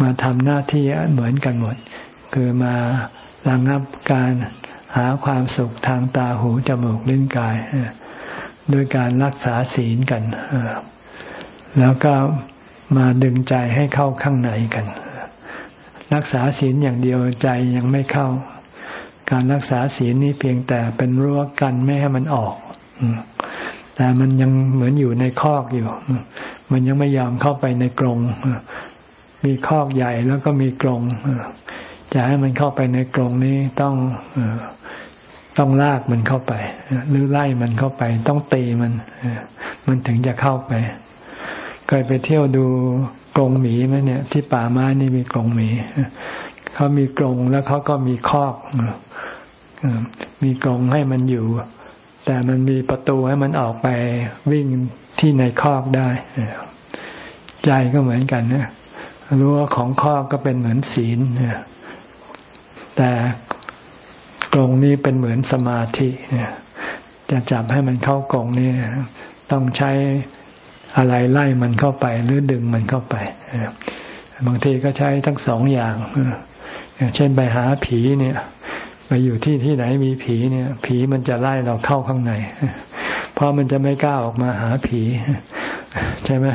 มาทำหน้าที่เหมือนกันหมด คือมาระงับการหาความสุขทางตาหูจมูกลิ้นกาย ด้วยการรักษาศีลกัน แล้วก็มาดึงใจให้เข้าข้างในกัน รักษาศีลอย่างเดียวใจยังไม่เข้า การรักษาศีลนี้เพียงแต่เป็นรั้วกันไม่ให้มันออก แต่มันยังเหมือนอยู่ในคอกอยู่ มันยังไม่ยอมเข้าไปในกรง มีคอกใหญ่แล้วก็มีกรงจะให้มันเข้าไปในกรงนี้ต้อง ต้องลากมันเข้าไป หรือไล่มันเข้าไป ต้องตีมัน มันถึงจะเข้าไป เคยไปเที่ยวดูกรงหมีไหมเนี่ย ที่ป่าไม้นี่มีกรงหมีเขามีกรงแล้วเขาก็มีคอกมีกรงให้มันอยู่ แต่มันมีประตูให้มันออกไปวิ่งที่ในคอกได้ใจก็เหมือนกันนะรู้ว่าของคอกก็เป็นเหมือนศีลแต่ กรงนี้เป็นเหมือนสมาธิจะจับให้มันเข้ากรงนี่ต้องใช้อะไรไล่มันเข้าไป หรือดึงมันเข้าไปบางทีก็ใช้ทั้งสองอย่างเช่นไปหาผีเนี่ยไปอยู่ที่ที่ไหนมีผีเนี่ย ผีมันจะไล่เราเข้าข้างใน เพราะมันจะไม่กล้าออกมาหาผี ใช่ไหม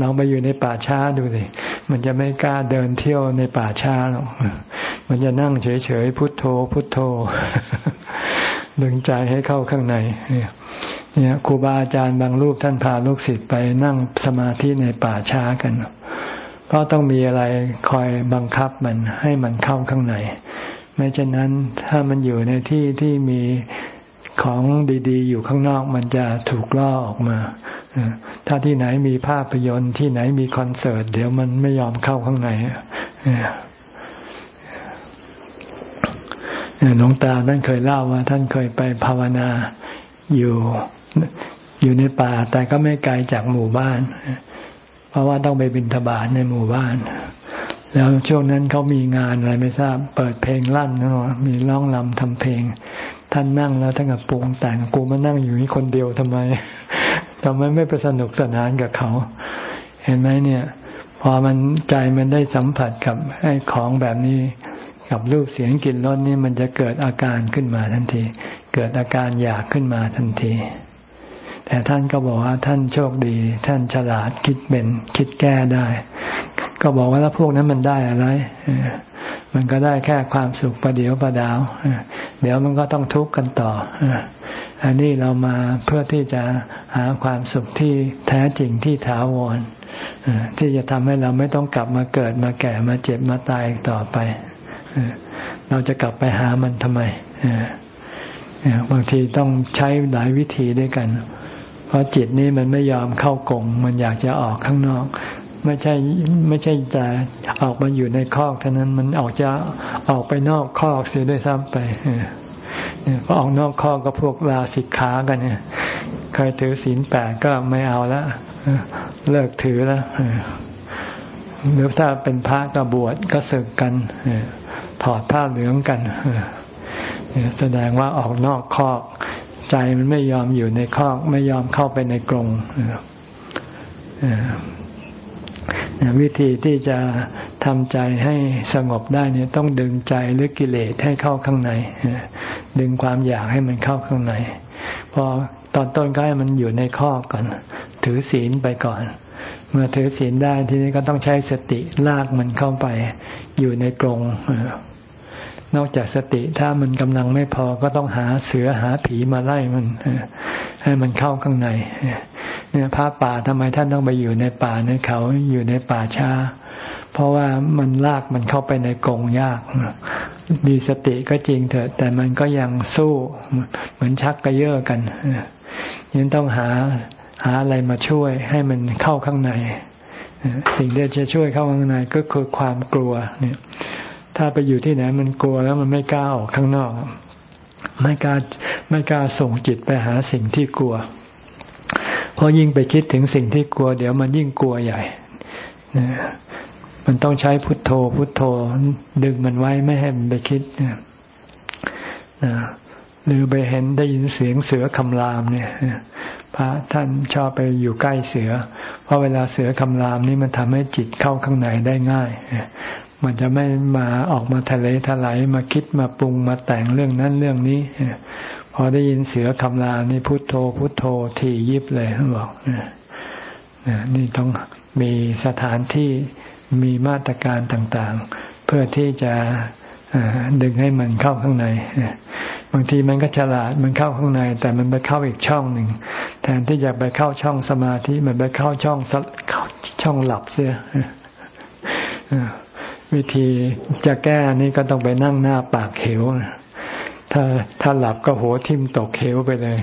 ลองไปอยู่ในป่าช้าดูสิมันจะไม่กล้าเดินเที่ยวในป่าช้าหรอกมันจะนั่งเฉยๆพุทโธ พุทโธ ดึงใจให้เข้าข้างในเนี่ยครูบาอาจารย์บางรูปท่านพาลูกศิษย์ไปนั่งสมาธิในป่าช้ากัน เพราะต้องมีอะไรคอยบังคับมันให้มันเข้าข้างในไม่เช่นนั้นถ้ามันอยู่ในที่ที่มี ของดีๆ อยู่ข้างนอกมันจะถูกล่อออกมา ถ้าที่ไหนมีภาพยนตร์ที่ไหนมีคอนเสิร์ต เดี๋ยวมันไม่ยอมเข้าข้างในหลวงตาท่านเคยเล่าว่า ท่านเคยไปภาวนาอยู่อยู่ในป่า แต่ก็ไม่ไกลจากหมู่บ้าน เพราะว่าต้องไปบินทบาทในหมู่บ้าน แล้วช่วงนั้นเขามีงานอะไรไม่ทราบ เปิดเพลงลั่นนะมีร้องลำทำเพลง ท่านนั่งแล้วท่านกับปรุงแต่งกูมานั่งอยู่นี่คนเดียวทำไมทำไมไม่ไปสนุกสนานกับเขา เห็นไหมเนี่ย พอมันใจมันได้สัมผัสกับไอ้ของแบบนี้ กับรูปเสียงกลิ่นรสนี่มันจะเกิดอาการขึ้นมาทันที เกิดอาการอยากขึ้นมาทันที แต่ท่านก็บอกว่าท่านโชคดี ท่านฉลาดคิดเป็นคิดแก้ได้ ก็บอกว่าแล้วพวกนั้นมันได้อะไร มันก็ได้แค่ความสุขประเดียวประดาว เดี๋ยวมันก็ต้องทุกข์กันต่อ อันนี้เรามาเพื่อที่จะหาความสุขที่แท้จริงที่ถาวรที่จะทำให้เราไม่ต้องกลับมาเกิดมาแก่มาเจ็บมาตายต่อไป เราจะกลับไปหามันทำไม บางทีต้องใช้หลายวิธีด้วยกัน เพราะจิตนี้มันไม่ยอมเข้ากง มันอยากจะออกข้างนอก ไม่ใช่ไม่ใช่จะออกมาอยู่ในคอกเท่านั้นมันออกจะออกไปนอกคอกเสียด้วยซ้ำไปพอออกนอกคอกก็พวกลาสิกขากันเนี่ยเคยถือศีลแปดก็ไม่เอาล้วเลิกถือแล้วหรือถ้าเป็นพระก็บวชก็ศึกกันถอดผ้าเหลืองกันแสดงว่าออกนอกคอก ใจมันไม่ยอมอยู่ในคอก ไม่ยอมเข้าไปในกรง วิธีที่จะทำใจให้สงบได้เนี่ยต้องดึงใจหรือกิเลสให้เข้าข้างใน ดึงความอยากให้มันเข้าข้างใน พอตอนต้นก็ให้มันอยู่ในข้อก่อน ถือศีลไปก่อน เมื่อถือศีลได้ทีนี้ก็ต้องใช้สติลากมันเข้าไป อยู่ในกรงนอกจากสติถ้ามันกำลังไม่พอก็ต้องหาเสือหาผีมาไล่มันให้มันเข้าข้างใน เนี่ยพระป่าทำไมท่านต้องไปอยู่ในป่าในเขาอยู่ในป่าช้า เพราะว่ามันลากมันเข้าไปในกงยาก มีสติก็จริงเถอะ แต่มันก็ยังสู้เหมือนชักกระเยาะกันยังต้องหาหาอะไรมาช่วยให้มันเข้าข้างใน สิ่งที่จะช่วยเข้าข้างในก็คือความกลัวเนี่ย ถ้าไปอยู่ที่ไหนมันกลัวแล้วมันไม่กล้าออกข้างนอก ไม่กล้าไม่กล้าส่งจิตไปหาสิ่งที่กลัว เพราะยิ่งไปคิดถึงสิ่งที่กลัว เดี๋ยวมันยิ่งกลัวใหญ่มันต้องใช้พุทโธ พุทโธ ดึงมันไว้ไม่ให้มันไปคิดหรือไปเห็นได้ยินเสียงเสือคำรามเนี่ยพระท่านชอบไปอยู่ใกล้เสือ เพราะเวลาเสือคำรามนี่มันทำให้จิตเข้าข้างในได้ง่าย มันจะไม่มาออกมาทะเลทลายมาคิดมาปรุงมาแต่งเรื่องนั้นเรื่องนี้ พอได้ยินเสือคำรามนี่พุโทโธ พุโทโธที่ยิบเลยท่าบอกนี่ต้องมีสถานที่มีมาตรการต่างๆ เพื่อที่จะดึงให้มันเข้าข้างในบางทีมันก็ฉลาดมันเข้าข้างใน แต่มันไปเข้าอีกช่องหนึ่งแทนที่จะไปเข้าช่องสมาธิมันไปเข้าช่องช่องหลับเสียวิธีจะแก้นี่ก็ต้องไปนั่งหน้าปากเหว ถ้าถ้าหลับก็หัวทิ่มตกเหวไปเลย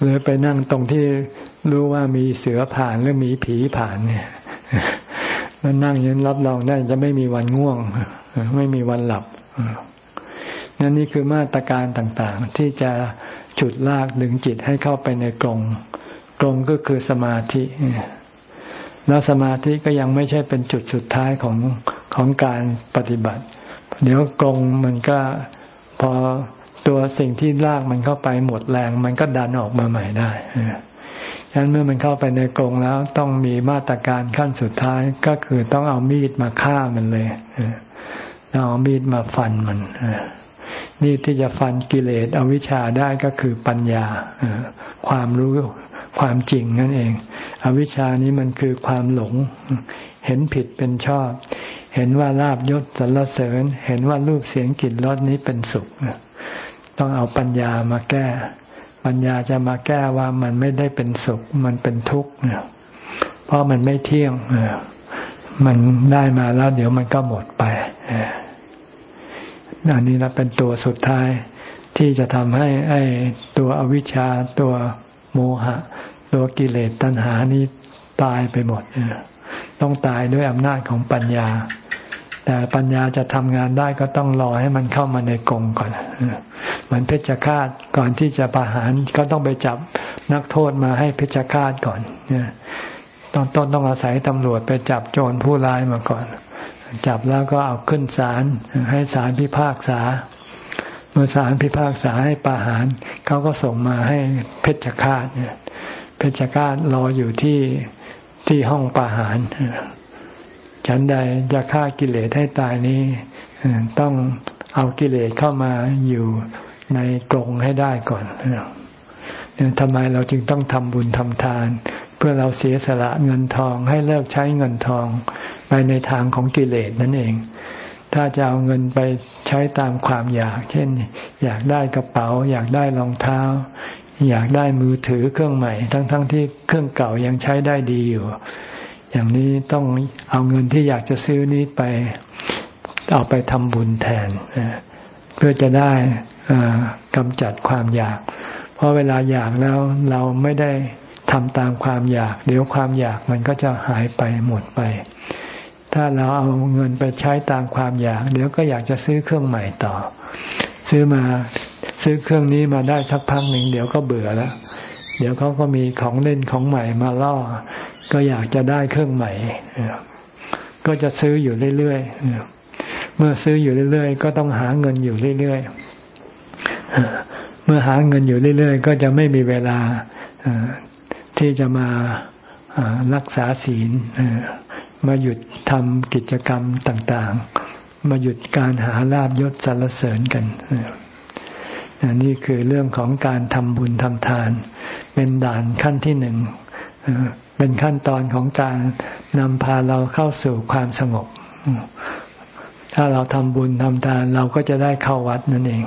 หรือไปนั่งตรงที่รู้ว่ามีเสือผ่านหรือมีผีผ่านเนี่ยแล้วนั่งยันรับรองได้จะไม่มีวันง่วง ไม่มีวันหลับนั่นนี่คือมาตรการต่างๆ ที่จะฉุดลากดึงจิตให้เข้าไปในกรงกรงก็คือสมาธิแล้วสมาธิก็ยังไม่ใช่เป็นจุดสุดท้ายของของการปฏิบัติ เดี๋ยวกรงมันก็ พอตัวสิ่งที่ลากมันเข้าไปหมดแรง มันก็ดันออกมาใหม่ได้ฉะนั้นเมื่อมันเข้าไปในกรงแล้วต้องมีมาตรการขั้นสุดท้ายก็คือต้องเอามีดมาฆ่ามันเลยต้องเอามีดมาฟันมันนี่ที่จะฟันกิเลสอวิชชาได้ก็คือปัญญาความรู้ความจริงนั่นเอง อวิชชานี้มันคือความหลง เห็นผิดเป็นชอบ เห็นว่าลาบยศสรรเสริญ เห็นว่ารูปเสียงกลิ่นรสนี้เป็นสุข ต้องเอาปัญญามาแก้ ปัญญาจะมาแก้ว่ามันไม่ได้เป็นสุข มันเป็นทุกข์เพราะมันไม่เที่ยงมันได้มาแล้วเดี๋ยวมันก็หมดไปอันนี้เราเป็นตัวสุดท้ายที่จะทำให้ไอ้ตัวอวิชชาตัวโมหะ ตัวกิเลสตัณหานี้ตายไปหมด ต้องตายด้วยอำนาจของปัญญา แต่ปัญญาจะทำงานได้ก็ต้องรอให้มันเข้ามาในกรงก่อนเหมือนเพชฌฆาตก่อนที่จะประหารก็ต้องไปจับนักโทษมาให้เพชฌฆาตก่อนต้องต้นต้องอาศัยตำรวจไปจับโจรผู้ร้ายมาก่อน จับแล้วก็เอาขึ้นศาลให้ศาลพิพากษา เมื่อศาลพิพากษาให้ประหารเขาก็ส่งมาให้เพชฌฆาตเนี่ยเพชฌฆาตรออยู่ที่ ที่ห้องประหารฉันใดจะฆ่ากิเลสให้ตายนี้ต้องเอากิเลสเข้ามาอยู่ในกรงให้ได้ก่อนทำไมเราจึงต้องทำบุญทำทาน เพื่อเราเสียสละเงินทองให้เลิกใช้เงินทองไปในทางของกิเลสนั่นเอง ถ้าจะเอาเงินไปใช้ตามความอยาก เช่น อยากได้กระเป๋า อยากได้รองเท้า อยากได้มือถือเครื่องใหม่ ทั้งๆทที่เครื่องเก่ายังใช้ได้ดีอยู่ อย่างนี้ต้องเอาเงินที่อยากจะซื้อนี้ไปเอาไปทำบุญแทนเพื่อจะได้กำจัดความอยาก เพราะเวลาอยากแล้วเราไม่ได้ทำตามความอยาก เดี๋ยวความอยากมันก็จะหายไปหมดไป ถ้าเราเอาเงินไปใช้ตามความอยาก เดี๋ยวก็อยากจะซื้อเครื่องใหม่ต่อ ซื้อมาซื้อเครื่องนี้มาได้สักพักหนึ่งเดี๋ยวก็เบื่อแล้ว เดี๋ยวเขาก็มีของเล่นของใหม่มาล่อ ก็อยากจะได้เครื่องใหม่ก็จะซื้ออยู่เรื่อยๆเมื่อซื้ออยู่เรื่อยๆ ก็ต้องหาเงินอยู่เรื่อยๆเมื่อหาเงินอยู่เรื่อยๆ ก็จะไม่มีเวลาที่จะมารักษาศีลมาหยุดทำกิจกรรมต่าง ๆ มาหยุดการหาลาบยศสรรเสริญกันนี่คือเรื่องของการทำบุญทำทาน เป็นด่านขั้นที่หนึ่งเป็นขั้นตอนของการนำพาเราเข้าสู่ความสงบ ถ้าเราทำบุญทำทานเราก็จะได้เข้าวัดนั่นเอง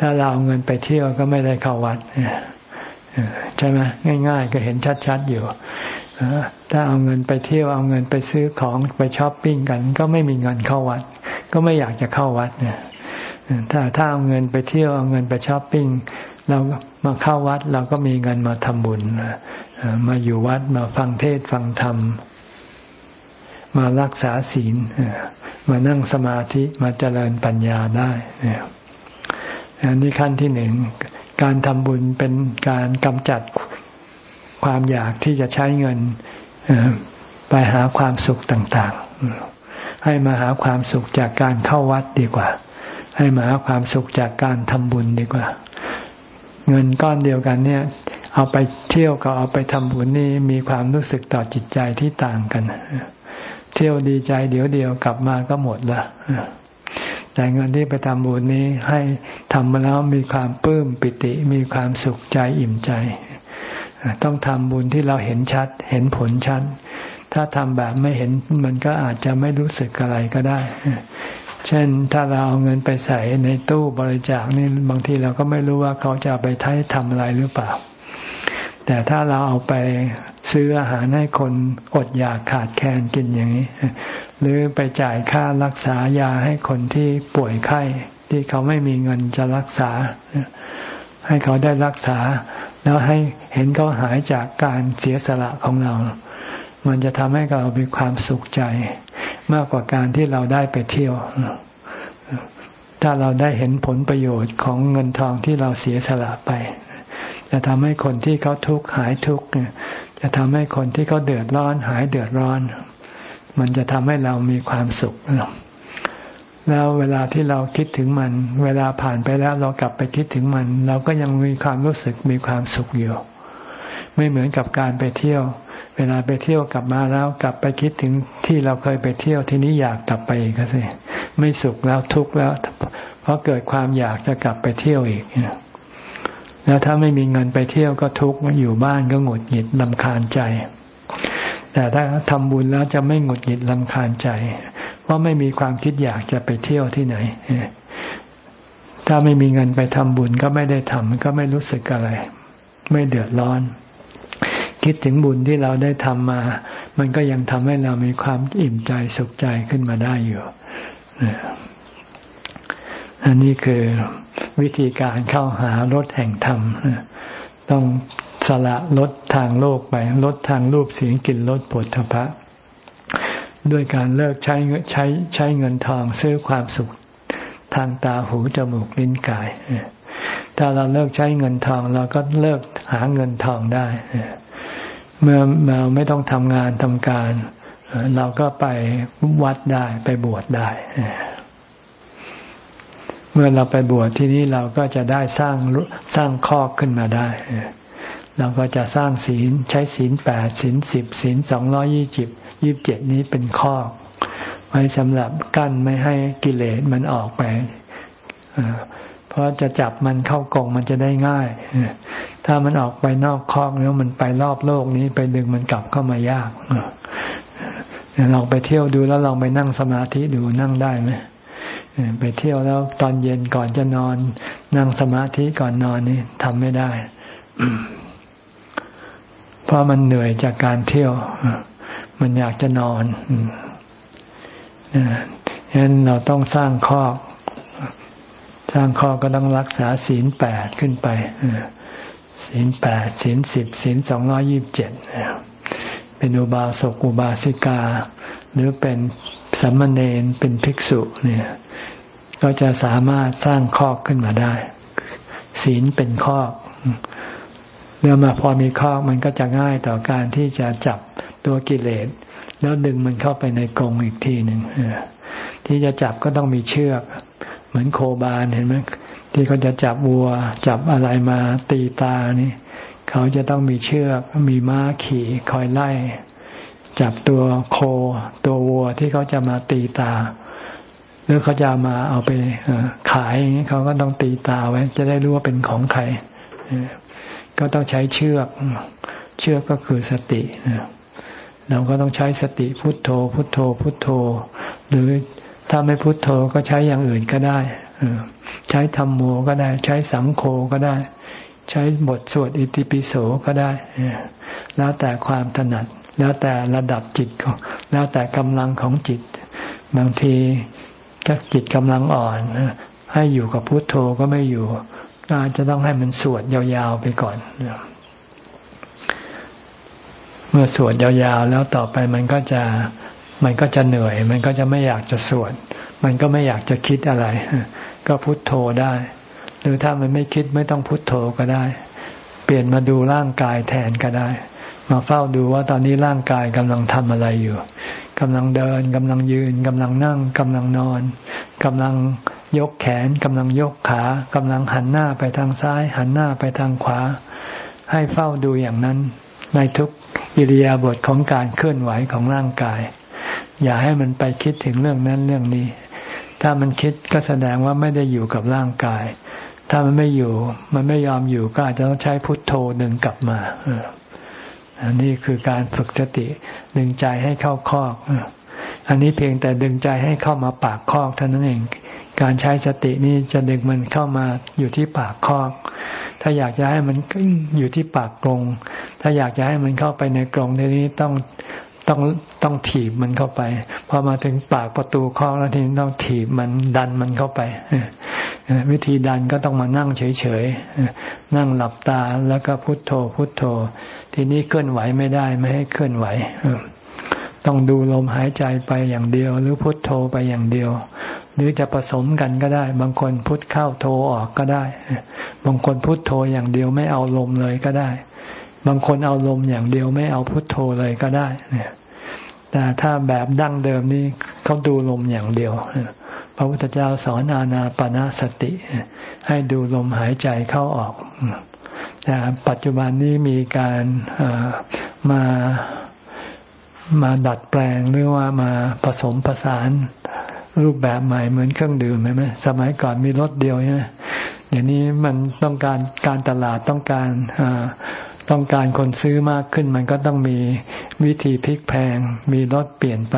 ถ้าเราเอาเงินไปเที่ยวก็ไม่ได้เข้าวัดใช่ไหมง่าย ๆ ก็เห็นชัด ๆ อยู่ ถ้าเอาเงินไปเที่ยวเอาเงินไปซื้อของไปช้อปปิ้งกัน ก็ไม่มีเงินเข้าวัด ก็ไม่อยากจะเข้าวัดเนี่ยถ้าถ้าเอาเงินไปเที่ยวเอาเงินไปช้อปปิ้งเรามาเข้าวัดเราก็มีเงินมาทำบุญมาอยู่วัดมาฟังเทศฟังธรรม มารักษาศีลมานั่งสมาธิมาเจริญปัญญาได้นนี้ขั้นที่หนึ่งการทำบุญเป็นการกำจัด ความอยากที่จะใช้เงินไปหาความสุขต่างๆ ให้มาหาความสุขจากการเข้าวัดดีกว่า ให้มาหาความสุขจากการทำบุญดีกว่า เงินก้อนเดียวกันเนี่ย เอาไปเที่ยวกับเอาไปทำบุญนี่มีความรู้สึกต่อจิตใจที่ต่างกัน เที่ยวดีใจเดี๋ยวเดียวกลับมาก็หมดละแต่เงินที่ไปทำบุญนี้ให้ทำมาแล้วมีความปลื้มปิติ มีความสุขใจอิ่มใจ ต้องทำบุญที่เราเห็นชัด เห็นผลชัด ถ้าทำแบบไม่เห็นมันก็อาจจะไม่รู้สึกอะไรก็ได้ เช่นถ้าเราเอาเงินไปใส่ในตู้บริจาคนี่บางทีเราก็ไม่รู้ว่าเขาจะไปใช้ทำอะไรหรือเปล่า แต่ถ้าเราเอาไปซื้ออาหารให้คนอดอยากขาดแคลนกินอย่างนี้ หรือไปจ่ายค่ารักษายาให้คนที่ป่วยไข้ที่เขาไม่มีเงินจะรักษา ให้เขาได้รักษา แล้วให้เห็นเขาหายจากการเสียสละของเรา มันจะทำให้เรามีความสุขใจ มากกว่าการที่เราได้ไปเที่ยว ถ้าเราได้เห็นผลประโยชน์ของเงินทองที่เราเสียสละไป จะทำให้คนที่เขาทุกข์หายทุกข์จะทำให้คนที่เขาเดือดร้อนหายเดือดร้อน มันจะทำให้เรามีความสุข แล้วเวลาที่เราคิดถึงมัน เวลาผ่านไปแล้วเรากลับไปคิดถึงมัน เราก็ยังมีความรู้สึกมีความสุขอยู่ ไม่เหมือนกับการไปเที่ยว เวลาไปเที่ยวกลับมาแล้วกลับไปคิดถึงที่เราเคยไปเที่ยวที่นี้อยากกลับไปอีกสิไม่สุขแล้วทุกข์แล้ว เพราะเกิดความอยากจะกลับไปเที่ยวอีกแล้วถ้าไม่มีเงินไปเที่ยวก็ทุกข์อยู่บ้านก็หงุดหงิดลำคาญใจ แต่ถ้าทำบุญแล้วจะไม่หงุดหงิดลำคาญใจ เพราะไม่มีความคิดอยากจะไปเที่ยวที่ไหน ถ้าไม่มีเงินไปทำบุญก็ไม่ได้ทำก็ไม่รู้สึกอะไร ไม่เดือดร้อน คิดถึงบุญที่เราได้ทำมา มันก็ยังทำให้เรามีความอิ่มใจสุขใจขึ้นมาได้อยู่อันนี้คือวิธีการเข้าหารถแห่งธรรม ต้องสละลดทางโลกไป ลดทางรูปเสียงกลิ่นลดผลทพะ ด้วยการเลิกใช้ใช้ใช้เงินทองซื้อความสุข ทางตาหูจมูกลิ้นกาย ถ้าเราเลิกใช้เงินทอง เราก็เลิกหาเงินทองได้ เมื่อเราไม่ต้องทำงานทำการ เราก็ไปวัดได้ไปบวชได้ มื่อเราไปบวชที่นี้เราก็จะได้สร้างสร้างคอกขึ้นมาได้ เราก็จะสร้างศีลใช้ศีลแปดศีลสิบศีลสองร้อยี่สิบยี่บเจ็ดนี้เป็นคอกไว้สำหรับกั้นไม่ให้กิเลสมันออกไปเพราะจะจับมันเข้ากรงมันจะได้ง่าย ถ้ามันออกไปนอกคอกแล้วมันไปรอบโลกนี้ไปดึงมันกลับเข้ามายากลองไปเที่ยวดูแล้วลองไปนั่งสมาธิดูนั่งได้ไหม ไปเที่ยวแล้วตอนเย็นก่อนจะนอน นั่งสมาธิก่อนนอนนี่ทำไม่ได้ เพราะมันเหนื่อยจากการเที่ยว มันอยากจะนอนฉะนั้นเราต้องสร้างข้อ สร้างข้อก็ต้องรักษาศีลแปดขึ้นไปศีลแปดศีลสิบศีลสองร้อยี่บเจ็ดเป็นอุบาสกอุบาสิกา หรือเป็น สัมมเนนเป็นภิกษุเนี่ย ก็จะสามารถสร้างคอกขึ้นมาได้ ศีลเป็นคอกเมื่อมาพอมีคอกมันก็จะง่ายต่อการที่จะจับตัวกิเลส แล้วดึงมันเข้าไปในกรงอีกทีหนึ่งที่จะจับก็ต้องมีเชือก เหมือนโคบานเห็นไหมที่เขาจะจับวัว จับอะไรมาตีตานี่ เขาจะต้องมีเชือก มีม้าขี่คอยไล่ จับตัวโคตัววัวที่เขาจะมาตีตา หรือเขาจะมาเอาไปขายอย่างนี้เขาก็ต้องตีตาไว้ จะได้รู้ว่าเป็นของใครก็ต้องใช้เชือก เชือกก็คือสติเราก็ต้องใช้สติพุทโธ พุทโธ พุทโธ หรือถ้าไม่พุทโธก็ใช้อย่างอื่นก็ได้ใช้ธรรมโมก็ได้ ใช้สังโฆก็ได้ ใช้บทสวดอิติปิโสก็ได้แล้วแต่ความถนัด แล้วแต่ระดับจิตของแล้วแต่กำลังของจิต บางทีถ้าจิตกำลังอ่อน ให้อยู่กับพุทโธก็ไม่อยู่อาจจะต้องให้มันสวดยาวๆไปก่อน เมื่อสวดยาวๆ แล้วต่อไปมันก็จะมันก็จะเหนื่อย มันก็จะไม่อยากจะสวด มันก็ไม่อยากจะคิดอะไร ก็พุทโธได้ หรือถ้ามันไม่คิดไม่ต้องพุทโธก็ได้ เปลี่ยนมาดูร่างกายแทนก็ได้ มาเฝ้าดูว่าตอนนี้ร่างกายกำลังทำอะไรอยู่กำลังเดินกำลังยืนกำลังนั่งกำลังนอนกำลังยกแขนกำลังยกขากำลังหันหน้าไปทางซ้าย หันหน้าไปทางขวา ให้เฝ้าดูอย่างนั้น ในทุกอิริยาบถของการเคลื่อนไหวของร่างกาย อย่าให้มันไปคิดถึงเรื่องนั้นเรื่องนี้ ถ้ามันคิดก็แสดงว่าไม่ได้อยู่กับร่างกาย ถ้ามันไม่อยู่ มันไม่ยอมอยู่ก็อาจจะต้องใช้พุทโธดึงกลับมาอั อันนี้คือการฝึกสติดึงใจให้เข้าคอก อันนี้เพียงแต่ดึงใจให้เข้ามาปากคอกเท่านั้นเอง การใช้สตินี่จะดึงมันเข้ามาอยู่ที่ปากคอก ถ้าอยากจะให้มันอยู่ที่ปากกรง ถ้าอยากจะให้มันเข้าไปในกรงทีนี้ต้องต้องต้องถีบมันเข้าไป พอมาถึงปากประตูคอกแล้วทีนี้ต้องถีบมันดันมันเข้าไปวิธีดันก็ต้องมานั่งเฉยๆนั่งหลับตาแล้วก็พุโทโธพุโทโธ ทีนี้เคลื่อนไหวไม่ได้ไม่ให้เคลื่อนไหวต้องดูลมหายใจไปอย่างเดียว หรือพุทโธไปอย่างเดียว หรือจะผสมกันก็ได้ บางคนพุทเข้าโธออกก็ได้ บางคนพุทโธอย่างเดียวไม่เอาลมเลยก็ได้ บางคนเอาลมอย่างเดียวไม่เอาพุทโธเลยก็ได้เนี่ยแต่ถ้าแบบดั้งเดิมนี่เขาดูลมอย่างเดียวพระพุทธเจ้าสอนอาณาปณะสติ ให้ดูลมหายใจเข้าออก แต่ปัจจุบันนี้มีการมามาดัดแปลงหรือว่ามาผสมผสานรูปแบบใหม่เหมือนเครื่องดื่มใช่ไหมสมัยก่อนมีรถเดียวใช่ไหมเดี๋ยวนี้มันต้องการการตลาดต้องการต้องการคนซื้อมากขึ้น มันก็ต้องมีวิธีพลิกแพง มีรถเปลี่ยนไป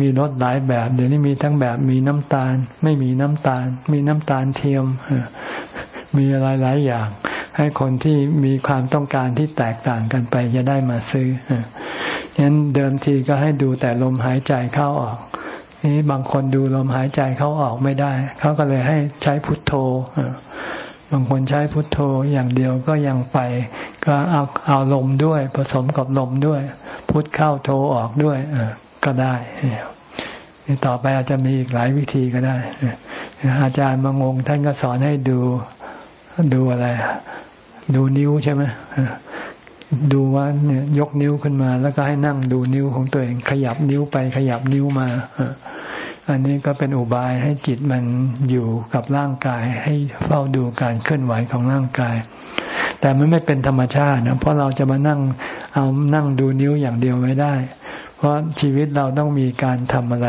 มีรถหลายแบบ เดี๋ยวนี้มีทั้งแบบมีน้ำตาล ไม่มีน้ำตาล มีน้ำตาลเทียมมีอะไรหลายอย่าง ให้คนที่มีความต้องการที่แตกต่างกันไปจะได้มาซื้อฉะนั้นเดิมทีก็ให้ดูแต่ลมหายใจเข้าออก นี้บางคนดูลมหายใจเข้าออกไม่ได้ เขาก็เลยให้ใช้พุทโธบางคนใช้พุทโธอย่างเดียวก็ยังไป ก็เอาเอาลมด้วย ผสมกับลมด้วย พุทเข้าโธออกด้วยก็ได้นี่ต่อไปอาจจะมีอีกหลายวิธีก็ได้อาจารย์มางงท่านก็สอนให้ดูดูอะไร ดูนิ้วใช่ไหมดูว่าเนี่ยยกนิ้วขึ้นมา แล้วก็ให้นั่งดูนิ้วของตัวเอง ขยับนิ้วไปขยับนิ้วมาอันนี้ก็เป็นอุบายให้จิตมันอยู่กับร่างกาย ให้เฝ้าดูการเคลื่อนไหวของร่างกาย แต่มันไม่เป็นธรรมชาตินะเพราะเราจะมานั่งเอานั่งดูนิ้วอย่างเดียวไม่ได้ เพราะชีวิตเราต้องมีการทำอะไร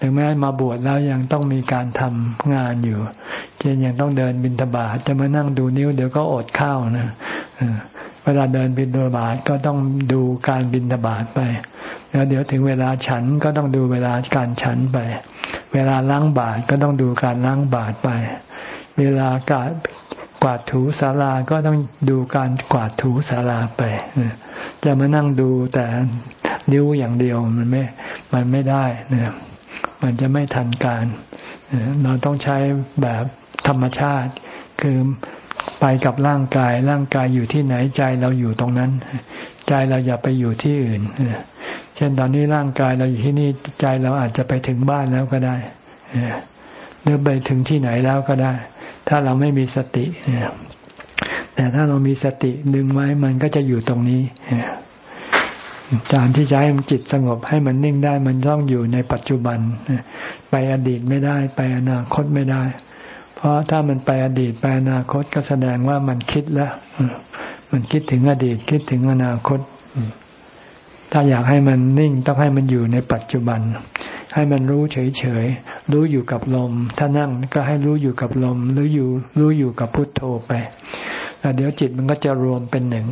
ถึงแม้มาบวชแล้วยังต้องมีการทำงานอยู่ เช่นยังต้องเดินบินทบาทจะมานั่งดูนิ้ว เดี๋ยวก็อดข้าวนะเวลาเดินบินทบาทก็ต้องดูการบินทบาทไป แล้วเดี๋ยวถึงเวลาฉันก็ต้องดูเวลาการฉันไป เวลาล้างบาทก็ต้องดูการล้างบาทไป เวลากาดกวาดถูศาลาก็ต้องดูการกวาดถูศาลาไปจะมานั่งดูแต่นิ้วอย่างเดียวมันไม่ มันไม่ได้นะมันจะไม่ทันการ เราต้องใช้แบบ ธรรมชาติ คือไปกับร่างกาย ร่างกายอยู่ที่ไหนใจเราอยู่ตรงนั้น ใจเราอย่าไปอยู่ที่อื่น เช่นตอนนี้ร่างกายเราอยู่ที่นี่ใจเราอาจจะไปถึงบ้านแล้วก็ได้หรือไปถึงที่ไหนแล้วก็ได้ ถ้าเราไม่มีสติแต่ถ้าเรามีสติดึงไว้มันก็จะอยู่ตรงนี้การที่จะให้มันจิตสงบให้มันนิ่งได้ มันต้องอยู่ในปัจจุบัน ไปอดีตไม่ได้ ไปอนาคตไม่ได้ เพราะถ้ามันไปอดีตไปอนาคตก็แสดงว่ามันคิดแล้ว มันคิดถึงอดีตคิดถึงอนาคต ถ้าอยากให้มันนิ่งต้องให้มันอยู่ในปัจจุบัน ให้มันรู้เฉยๆ รู้อยู่กับลม ถ้านั่งก็ให้รู้อยู่กับลม หรืออยู่รู้อยู่กับพุทโธไปแล้วเดี๋ยวจิตมันก็จะรวมเป็นหนึ่ง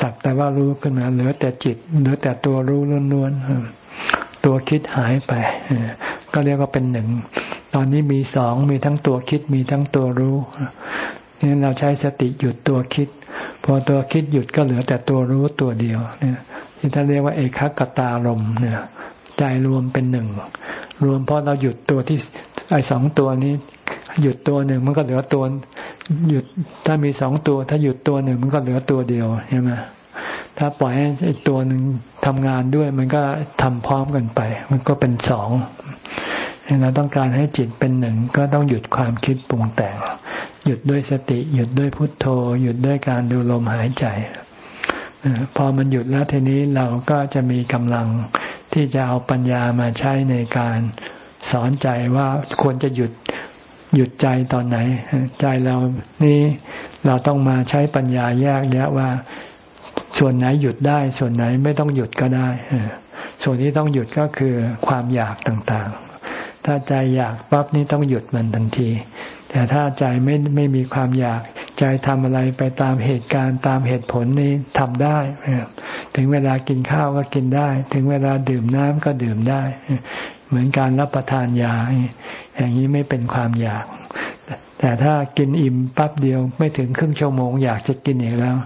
สักแต่ว่ารู้ขึ้นมาเหลือแต่จิตเหลือแต่ตัวรู้ล้วนๆตัวคิดหายไปก็เรียกว่าเป็นหนึ่ง ตอนนี้มีสองมีทั้งตัวคิดมีทั้งตัวรู้นี่เราใช้สติหยุดตัวคิด พอตัวคิดหยุดก็เหลือแต่ตัวรู้ตัวเดียวเนี่ยที่ท่านเรียกว่าเอกคตารมเนี่ยใจรวมเป็นหนึ่งรวมเพราะเราหยุดตัวที่ไอ้สองตัวนี้ หยุดตัวหนึ่งมันก็เหลือตัวหยุดถ้ามีสองตัว ถ้าหยุดตัวหนึ่งมันก็เหลือตัวเดียวใช่ไหมถ้าปล่อยให้อีกตัวหนึ่งทำงานด้วย มันก็ทำพร้อมกันไป มันก็เป็นสอง เราต้องการให้จิตเป็นหนึ่งก็ต้องหยุดความคิดปรุงแต่ง หยุดด้วยสติ หยุดด้วยพุทโธ หยุดด้วยการดูลมหายใจพอมันหยุดแล้วทีนี้เราก็จะมีกำลังที่จะเอาปัญญามาใช้ในการสอนใจว่าควรจะหยุดหยุดใจตอนไหน ใจเรานี่เราต้องมาใช้ปัญญาแยกแยะว่า ส่วนไหนหยุดได้ ส่วนไหนไม่ต้องหยุดก็ได้ ส่วนที่ต้องหยุดก็คือความอยากต่าง ถ้าใจอยากปั๊บนี่ต้องหยุดมันทันที แต่ถ้าใจไม่ไม่มีความอยากใจทำอะไรไปตามเหตุการณ์ตามเหตุผลนี้ทำได้ ถึงเวลากินข้าวก็กินได้ ถึงเวลาดื่มน้ำก็ดื่มได้ เหมือนการรับประทานยา อย่างนี้ไม่เป็นความอยาก แต่ถ้ากินอิ่มปั๊บเดียวไม่ถึงครึ่งชั่วโมงอยากจะกินอีกแล้ว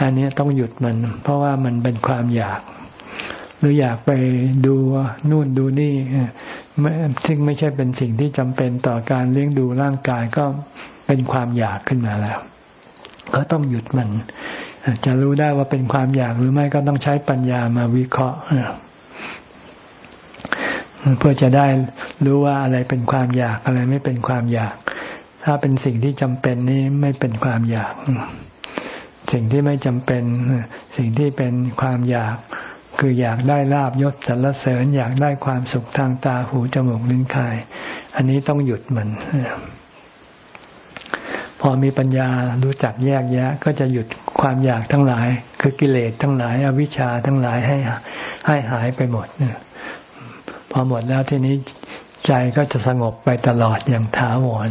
อันนี้ต้องหยุดมัน เพราะว่ามันเป็นความอยาก หรืออยากไปดูนู่นดูนี่ ซึ่งไม่ใช่เป็นสิ่งที่จำเป็นต่อการเลี้ยงดูร่างกายก็เป็นความอยากขึ้นมาแล้ว ก็ต้องหยุดมัน จะรู้ได้ว่าเป็นความอยากหรือไม่ก็ต้องใช้ปัญญามาวิเคราะห์เพื่อจะได้รู้ว่าอะไรเป็นความอยากอะไรไม่เป็นความอยาก ถ้าเป็นสิ่งที่จำเป็นนี้ไม่เป็นความอยาก สิ่งที่ไม่จำเป็น สิ่งที่เป็นความอยาก คืออยากได้ลาบยศสรรเสริญ อยากได้ความสุขทางตาหูจมูกลิ้นกาย อันนี้ต้องหยุดมัน พอมีปัญญารู้จักแยกแยะ ก็จะหยุดความอยากทั้งหลาย คือกิเลสทั้งหลาย อวิชชาทั้งหลายให้ให้หายไปหมดพอหมดแล้วทีนี้ใจก็จะสงบไปตลอดอย่างถาวร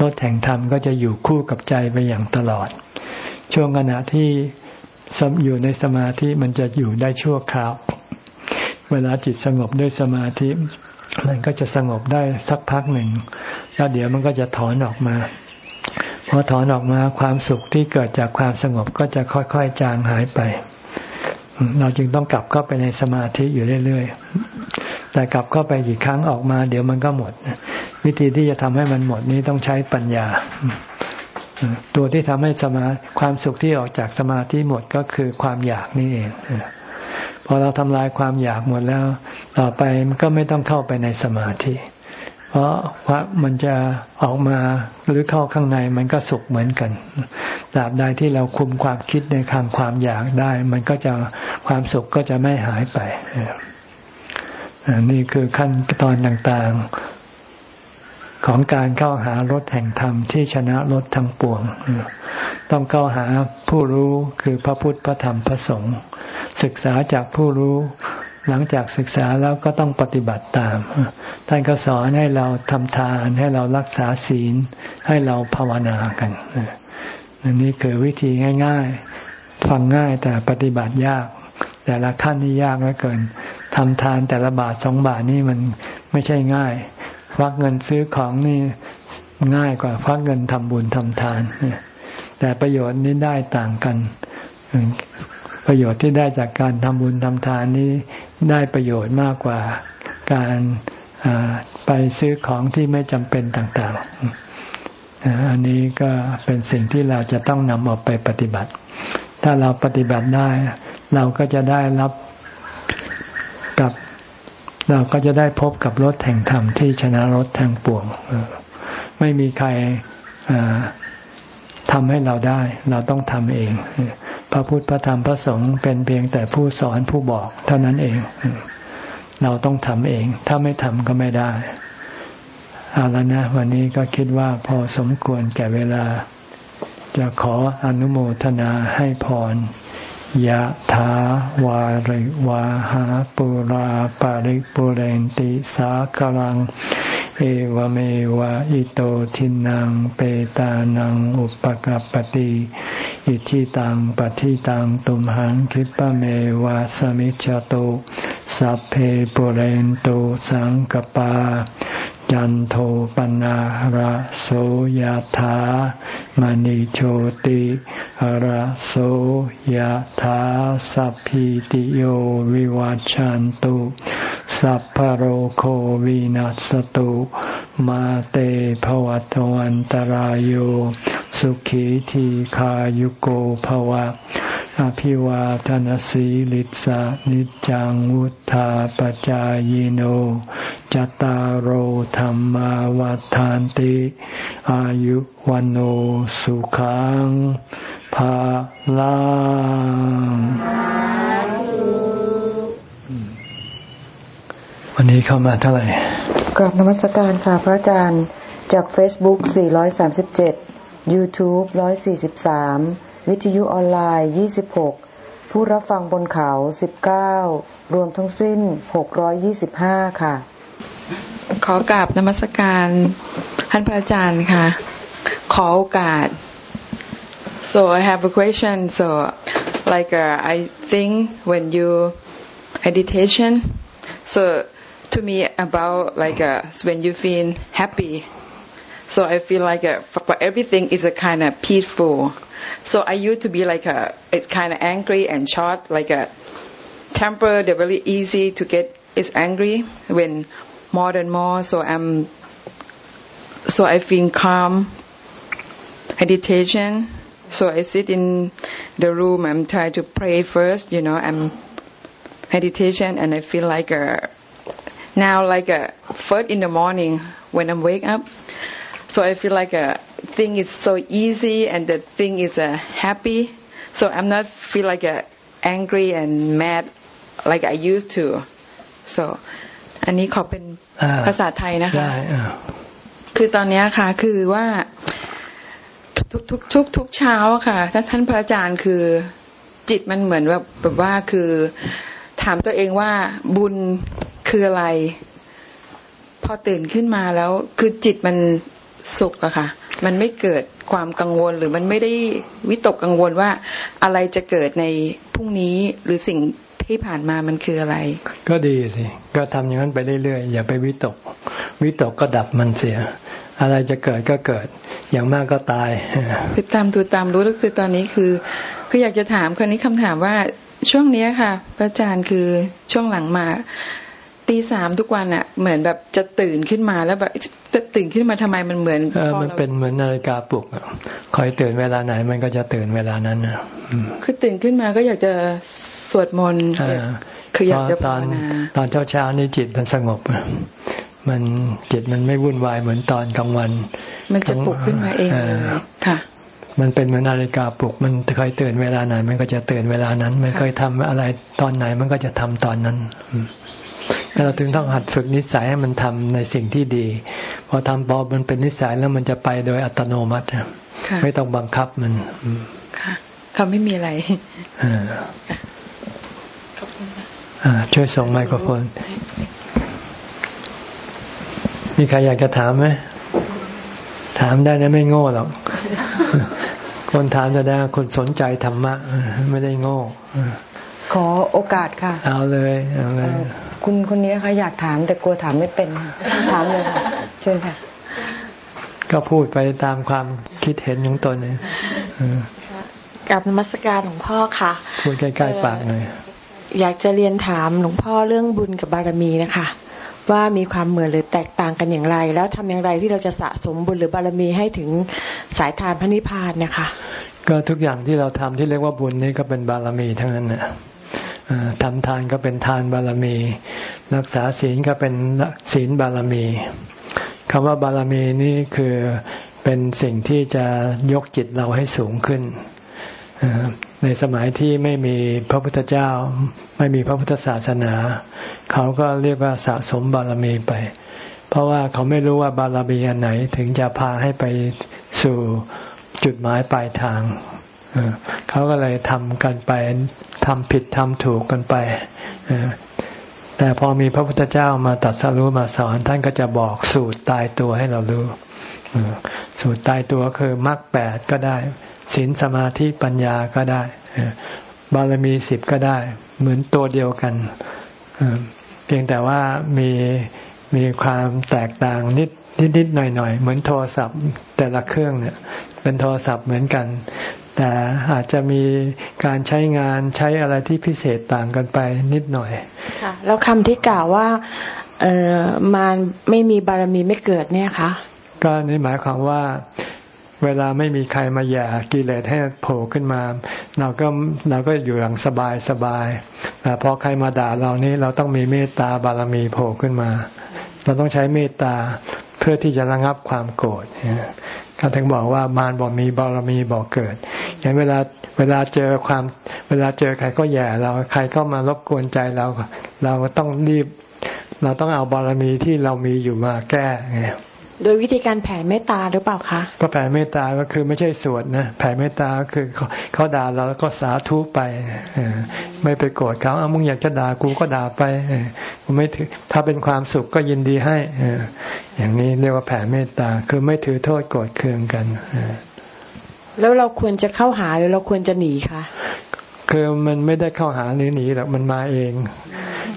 รถแห่งธรรมก็จะอยู่คู่กับใจไปอย่างตลอด ช่วงขณะที่ อยู่ในสมาธิมันจะอยู่ได้ชั่วคราว เวลาจิตสงบด้วยสมาธิ มันก็จะสงบได้สักพักหนึ่ง แล้วเดี๋ยวมันก็จะถอนออกมาพอถอนออกมาความสุขที่เกิดจากความสงบก็จะค่อยๆจางหายไป เราจึงต้องกลับเข้าไปในสมาธิอยู่เรื่อยๆ แต่กลับเข้าไปกี่ครั้งออกมา เดี๋ยวมันก็หมด วิธีที่จะทำให้มันหมดนี้ต้องใช้ปัญญา ตัวที่ทำให้สมาความสุขที่ออกจากสมาธิหมดก็คือความอยากนี่เองพอเราทำลายความอยากหมดแล้ว ต่อไปมันก็ไม่ต้องเข้าไปในสมาธิ เพราะว่ามันจะออกมาหรือเข้าข้างในมันก็สุขเหมือนกันตราบใดที่เราคุมความคิดในทางความอยากได้ มันก็จะความสุขก็จะไม่หายไปนี่คือขั้นตอนต่างๆ ของการเข้าหารถแห่งธรรมที่ชนะรถทั้งปวง ต้องเข้าหาผู้รู้คือพระพุทธพระธรรมพระสงฆ์ศึกษาจากผู้รู้ หลังจากศึกษาแล้วก็ต้องปฏิบัติตาม ท่านก็สอนให้เราทำทานให้เรารักษาศีล ให้เราภาวนากันอันนี้คือวิธีง่ายๆฟังง่ายแต่ปฏิบัติยาก แต่ละขั้นนี่ยากเหลือเกินทำทานแต่ละบาทสองบาทนี่มันไม่ใช่ง่าย ฟักเงินซื้อของนี่ง่ายกว่าฟักเงินทำบุญทำทาน แต่ประโยชน์นี้ได้ต่างกัน ประโยชน์ที่ได้จากการทำบุญทำทานนี้ได้ประโยชน์มากกว่าการไปซื้อของที่ไม่จำเป็นต่างๆ อันนี้ก็เป็นสิ่งที่เราจะต้องนำออกไปปฏิบัติ ถ้าเราปฏิบัติได้ เราก็จะได้รับกับ เราก็จะได้พบกับรถแห่งธรรมที่ชนะรถทางปวงไม่มีใครทำให้เราได้ เราต้องทำเอง พระพุทธพระธรรมพระสงฆ์เป็นเพียงแต่ผู้สอนผู้บอก เท่านั้นเอง เราต้องทำเอง ถ้าไม่ทำก็ไม่ได้เอาแล้วนะ วันนี้ก็คิดว่าพอสมควรแก่เวลา จะขออนุโมทนาให้พร ยะถาวาริวาหาปุราปาริปุเรนติสากลัง เอวเมวะอิโตทินังเปตานังอุปกัปติอิทิตังปฏิตังตุมหังคิปะเมวะสมิจจตุสัพเพปุเรนตุสังกปา จันโทปนะระโสยธามณิโชติระโสยธาสัพพิติโยวิวัจจันตุสัพพโรโควินัสตุมาเตภวัตวันตารโยสุขีทีขายุโกภวะ อภิวาทนสีลิสานิจังวุธาปจายโน จตารโหธรรมวาทานติ อายุวันโอสุขังภาลังวันนี้เข้ามาเท่าไหร่กราบนมัสการค่ะพระอาจารย์ จาก Facebook 437 YouTube 143 วิทยุออนไลน์ 26 ผู้รับฟังบนเขา 19 รวมทั้งสิ้น 625 ค่ะ ขอกราบนมัสการท่านพระอาจารย์ค่ะ ขอโอกาส So I have a question. So, like uh, I think when you meditation, so to me about like uh, when you feel happy, so I feel like uh, for everything is a kind of peaceful. So I used to be like a it's kind of angry and short, like a temper. They're really easy to get is angry when more and more. So I'm so I feel calm meditation. So I sit in the room. I'm trying to pray first. You know, I'm meditation, and I feel like a now like a first in the morning when I'm wake up. So I feel like a thing is so easy, and the thing is a happy. So I'm not feel like a angry and mad like I used to. So อันนี้ขอเป็นภาษาไทยนะคะคือตอนนี้ค่ะคือว่าทุกทุกทุกทุกเช้าค่ะถ้าท่านพระอาจารย์คือจิตมันเหมือนแบบแบบว่าคือถามตัวเองว่าบุญคืออะไร พอตื่นขึ้นมาแล้ว คือจิตมันสุขอะค่ะ มันไม่เกิดความกังวลหรือมันไม่ได้วิตกกังวลว่าอะไรจะเกิดในพรุ่งนี้หรือสิ่งที่ผ่านมามันคืออะไร ก็ดีสิก็ทำอย่างนั้นไปเรื่อยๆอย่าไปวิตก วิตกก็ดับมันเสีย อะไรจะเกิดก็เกิด อย่างมากก็ตายคือตามดูตามรู้ก็คือตอนนี้คือคืออยากจะถามคนนี้คำถามว่าช่วงนี้ค่ะ พระอาจารย์คือช่วงหลังมา ตีสามทุกวันอะเหมือนแบบจะตื่นขึ้นมาแล้วแบบจะตื่นขึ้นมาทำไมมันเหมือนเออมันเป็นเหมือนนาฬิกาปลุกคอยตื่นเวลาไหน มันก็จะตื่นเวลานั้นนะคือตื่นขึ้นมาก็อยากจะสวดมนต์คืออยากจะภาวนาตอนเช้าเช้านี่จิตมันสงบมันจิตมันไม่วุ่นวายเหมือนตอนกลางวัน มันจะปลุกขึ้นมาเองเลยค่ะมันเป็นเหมือนนาฬิกาปลุก มันเคยตื่นเวลาไหน มันก็จะตื่นเวลานั้น มันเคยทำอะไรตอนไหน มันก็จะทำตอนนั้น เราถึงต้องหัดฝึกนิสัยให้มันทำในสิ่งที่ดี พอทำพอมันเป็นนิสัยแล้วมันจะไปโดยอัตโนมัติไม่ต้องบังคับมันค่ะเขาไม่มีอะไรขอบคุณช่วยส่งไมโครโฟน มีใครอยากจะถามไหม ถามได้นะไม่โง่หรอก คนถามจะได้คนสนใจธรรมะ ไม่ได้โง่ ขอโอกาสค่ะ เอาเลยเอาเลย คุณคนนี้ค่ะอยากถามแต่กลัวถามไม่เป็น ถามเลยค่ะเชิญค่ะ ก็พูดไปตามความคิดเห็นของตนเองกับนมัสการหลวงพ่อค่ะ พูดใกล้ๆปากหน่อยอยากจะเรียนถามหลวงพ่อเรื่องบุญกับบารมีนะคะ ว่ามีความเหมือนหรือแตกต่างกันอย่างไร แล้วทำอย่างไรที่เราจะสะสมบุญหรือบารมีให้ถึงสายทานพระนิพพานนะคะ ก็ทุกอย่างที่เราทำที่เรียกว่าบุญนี่ก็เป็นบารมีทั้งนั้นนะ ทำทานก็เป็นทานบารมี รักษาศีลก็เป็นศีลบารมีคำว่าบารมีนี่คือเป็นสิ่งที่จะยกจิตเราให้สูงขึ้น ในสมัยที่ไม่มีพระพุทธเจ้า ไม่มีพระพุทธศาสนา เขาก็เรียกว่าสะสมบารมีไป เพราะว่าเขาไม่รู้ว่าบารมีอันไหนถึงจะพาให้ไปสู่จุดหมายปลายทาง เขาก็เลยทำกันไปทำผิดทำถูกกันไปแต่พอมีพระพุทธเจ้ามาตัดสรู้มาสอน ท่านก็จะบอกสูตรตายตัวให้เรารู้สูตรตายตัวคือมรรคแปดก็ได้ศีลสมาธิปัญญาก็ได้บารมีสิบก็ได้ เหมือนตัวเดียวกันเพียงแต่ว่ามีมีความแตกต่างนิดนิดนิดหน่อยหน่อยเหมือนโทรศัพท์แต่ละเครื่องเนี่ย เป็นโทรศัพท์เหมือนกัน แต่อาจจะมีการใช้งานใช้อะไรที่พิเศษต่างกันไปนิดหน่อย ค่ะ แล้วคำที่กล่าวว่าเออมารไม่มีบารมีไม่เกิดเนี่ยคะก็นี่หมายความว่าเวลาไม่มีใครมาแย่กิเลสให้โผล่ขึ้นมา เราก็เราก็อยู่อย่างสบายสบายแต่พอใครมาด่าเรานี้เราต้องมีเมตตาบารมีโผล่ขึ้นมา เราต้องใช้เมตตาเพื่อที่จะระงับความโกรธ เขาถึงบอกว่ามารบอกมีบารมีบอกเกิดอย่างเวลาเวลาเจอความ เวลาเจอใครก็แย่เราใครก็มารบกวนใจเราเราต้องรีบ เราต้องเอาบารมีที่เรามีอยู่มาแก้ไง โดยวิธีการแผ่เมตตาหรือเปล่าคะก็แผ่เมตตาก็คือไม่ใช่สวดนะแผ่เมตตาคือเขาด่าเราแล้วก็สาธุไปไม่ไปโกรธเขาเอามึงอยากจะด่ากูก็ด่าไปไม่ถือถ้าเป็นความสุขก็ยินดีให้อย่างนี้เรียกว่าแผ่เมตตาคือไม่ถือโทษโกรธเคืองกันแล้วเราควรจะเข้าหาหรือเราควรจะหนีคะ คือมันไม่ได้เข้าหาหรือหนีหรอกมันมาเอง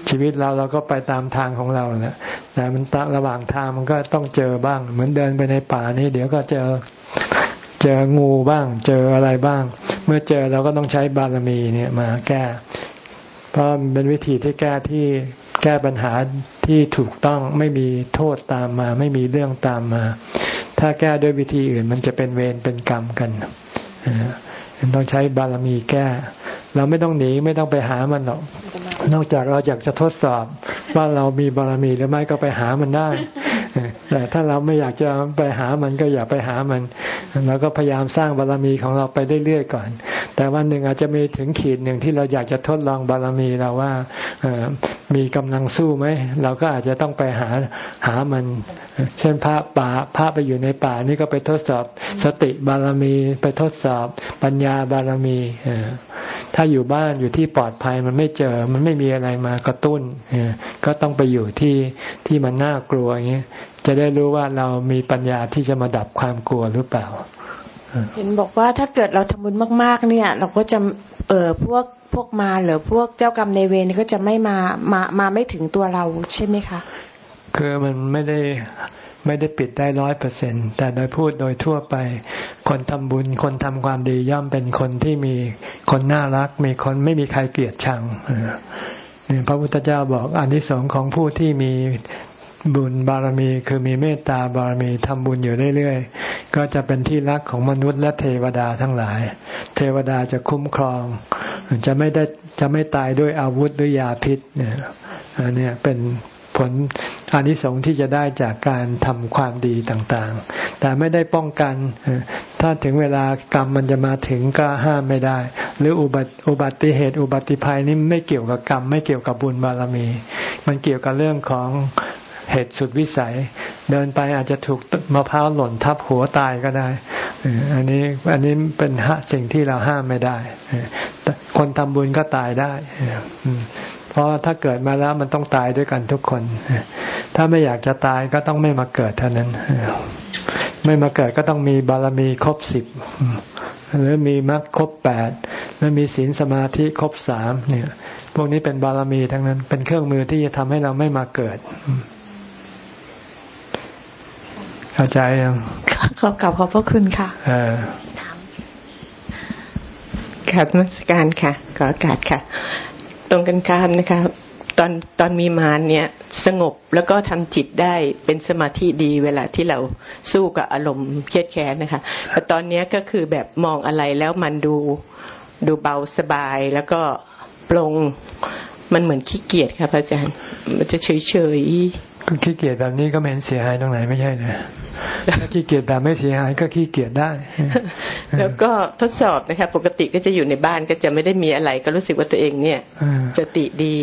ชีวิตเราเราก็ไปตามทางของเราแหละแต่มันระหว่างทางมันก็ต้องเจอบ้าง เหมือนเดินไปในป่านี้ เดี๋ยวก็เจอเจองูบ้าง เจออะไรบ้าง เมื่อเจอเราก็ต้องใช้บารมีเนี่ยมาแก้ เพราะเป็นวิธีที่แก้ที่แก้ปัญหาที่ถูกต้องไม่มีโทษตามมา ไม่มีเรื่องตามมา ถ้าแก้ด้วยวิธีอื่น มันจะเป็นเวรเป็นกรรมกันต้องใช้บารมีแก้ เราไม่ต้องหนีไม่ต้องไปหามันหรอก นอกจากเราอยากจะทดสอบว่าเรามีบารมีหรือไม่ก็ไปหามันได้ แต่ถ้าเราไม่อยากจะไปหามันก็อย่าไปหามันเราก็พยายามสร้างบารมีของเราไปเรื่อยๆก่อน แต่วันหนึ่งอาจจะมีถึงขีดหนึ่งที่เราอยากจะทดลองบารมีเราว่ามีกำลังสู้ไหมเราก็อาจจะต้องไปหาหามัน เช่นพระป่าพระไปอยู่ในป่านี่ก็ไปทดสอบสติบารมี ไปทดสอบปัญญาบารมี ถ้าอยู่บ้านอยู่ที่ปลอดภัยมันไม่เจอ มันไม่มีอะไรมากระตุ้นก็ต้องไปอยู่ที่ที่มันน่ากลัวอย่างนี้จะได้รู้ว่าเรามีปัญญาที่จะมาดับความกลัวหรือเปล่า เห็นบอกว่าถ้าเกิดเราทำบุญมาก ๆ เนี่ย เราก็จะเออพวกพวกมาหรือพวกเจ้ากรรมในเวรก็จะไม่มามามาไม่ถึงตัวเราใช่ไหมคะ คือมันไม่ได้ ไม่ได้ปิดได้ร้อยเปอร์เซ็นแต่โดยพูดโดยทั่วไป คนทำบุญคนทำความดีย่อมเป็นคนที่มีคนน่ารัก มีคนไม่มีใครเกลียดชังนี่พระพุทธเจ้าบอกอันที่สองของผู้ที่มีบุญบารมีคือมีเมตตาบารมีทำบุญอยู่เรื่อยๆ ก็จะเป็นที่รักของมนุษย์และเทวดาทั้งหลาย เทวดาจะคุ้มครอง จะไม่ได้จะไม่ตายด้วยอาวุธหรือยาพิษเนี่ยอันนี้เป็นผล อานิสงส์ที่จะได้จากการทำความดีต่างๆ แต่ไม่ได้ป้องกัน ถ้าถึงเวลากรรมมันจะมาถึงก็ห้ามไม่ได้ หรืออุบัติเหตุ อุบัติภัยนี่ไม่เกี่ยวกับกรรม ไม่เกี่ยวกับบุญบารมี มันเกี่ยวกับเรื่องของเหตุสุดวิสัย เดินไปอาจจะถูกมะพร้าวหล่นทับหัวตายก็ได้อันนี้อันนี้เป็นสิ่งที่เราห้ามไม่ได้ คนทำบุญก็ตายได้ ราะถ้าเกิดมาแล้วมันต้องตายด้วยกันทุกคน ถ้าไม่อยากจะตายก็ต้องไม่มาเกิดเท่านั้น ไม่มาเกิดก็ต้องมีบารมีครบสิบหรือมีมรรคครบแปดแล้วมีศีลสมาธิครบสามเนี่ย พวกนี้เป็นบารมีทั้งนั้น เป็นเครื่องมือที่จะทำให้เราไม่มาเกิดเข้าใจยังขอกลับขอบพระคุณค่ะครับนักการค่ะขออากาศค่ะ ตรงกันข้ามนะคะตอนตอนมีมารเนี่ยสงบแล้วก็ทำจิตได้เป็นสมาธิดีเวลาที่เราสู้กับอารมณ์เครียดแค้นนะคะแต่ตอนนี้ก็คือแบบมองอะไรแล้วมันดูดูเบาสบายแล้วก็ปลงมันเหมือนขี้เกียจค่ะพระอาจารย์ มันจะเฉยเฉย ขี้เกียจแบบนี้ก็ไม่เห็นเสียหายตรงไหนไม่ใช่เลยถ้าขี้เกียจแบบไม่เสียหายก็ขี้เกียจได้ แล้วก็ทดสอบนะคะปกติก็จะอยู่ในบ้านก็จะไม่ได้มีอะไร ก็รู้สึกว่าตัวเองเนี่ยสติดี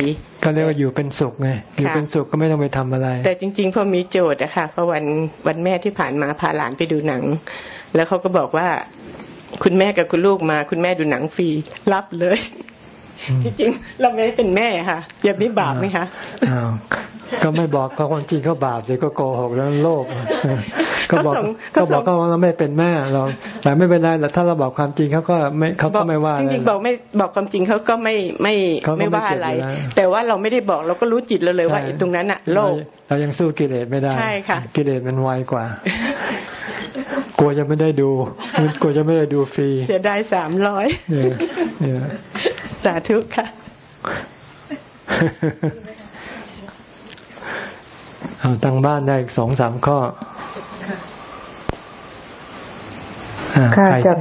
ก็เรียกว่าอยู่เป็นสุขไงอยู่เป็นสุขก็ไม่ต้องไปทำอะไร แต่จริง ๆ พอมีโจทย์อะค่ะเพราะวันวันแม่ที่ผ่านมาพาหลานไปดูหนัง แล้วเขาก็บอกว่าคุณแม่กับคุณลูกมาคุณแม่ดูหนังฟรีรับเลยจริงๆเราไม่ได้เป็นแม่ค่ะอย่างนี้บาปไหมคะ ก็ไม่บอกก็ความจริงเขาบาปเลยก็โกหกแล้วโลภก็บอกก็บอกก็ว่าเราไม่เป็นแม่เรา แต่ไม่เป็นไรแต่ถ้าเราบอกความจริงเขาก็ไม่เขาก็ไม่ว่าจริงๆบอกไม่บอกความจริงเขาก็ไม่ไม่ไม่ว่าอะไร แต่ว่าเราไม่ได้บอกเราก็รู้จิตเราเลยว่าตรงนั้นอะโลภเรายังสู้กิเลสไม่ได้ใช่ค่ะกิเลสมันไวกว่า กลัวจะไม่ได้ดูกลัวจะไม่ได้ดูฟรีเสียดายสามร้อยสาธุค่ะเอา ทางบ้านได้สองสามข้อค่ะจาก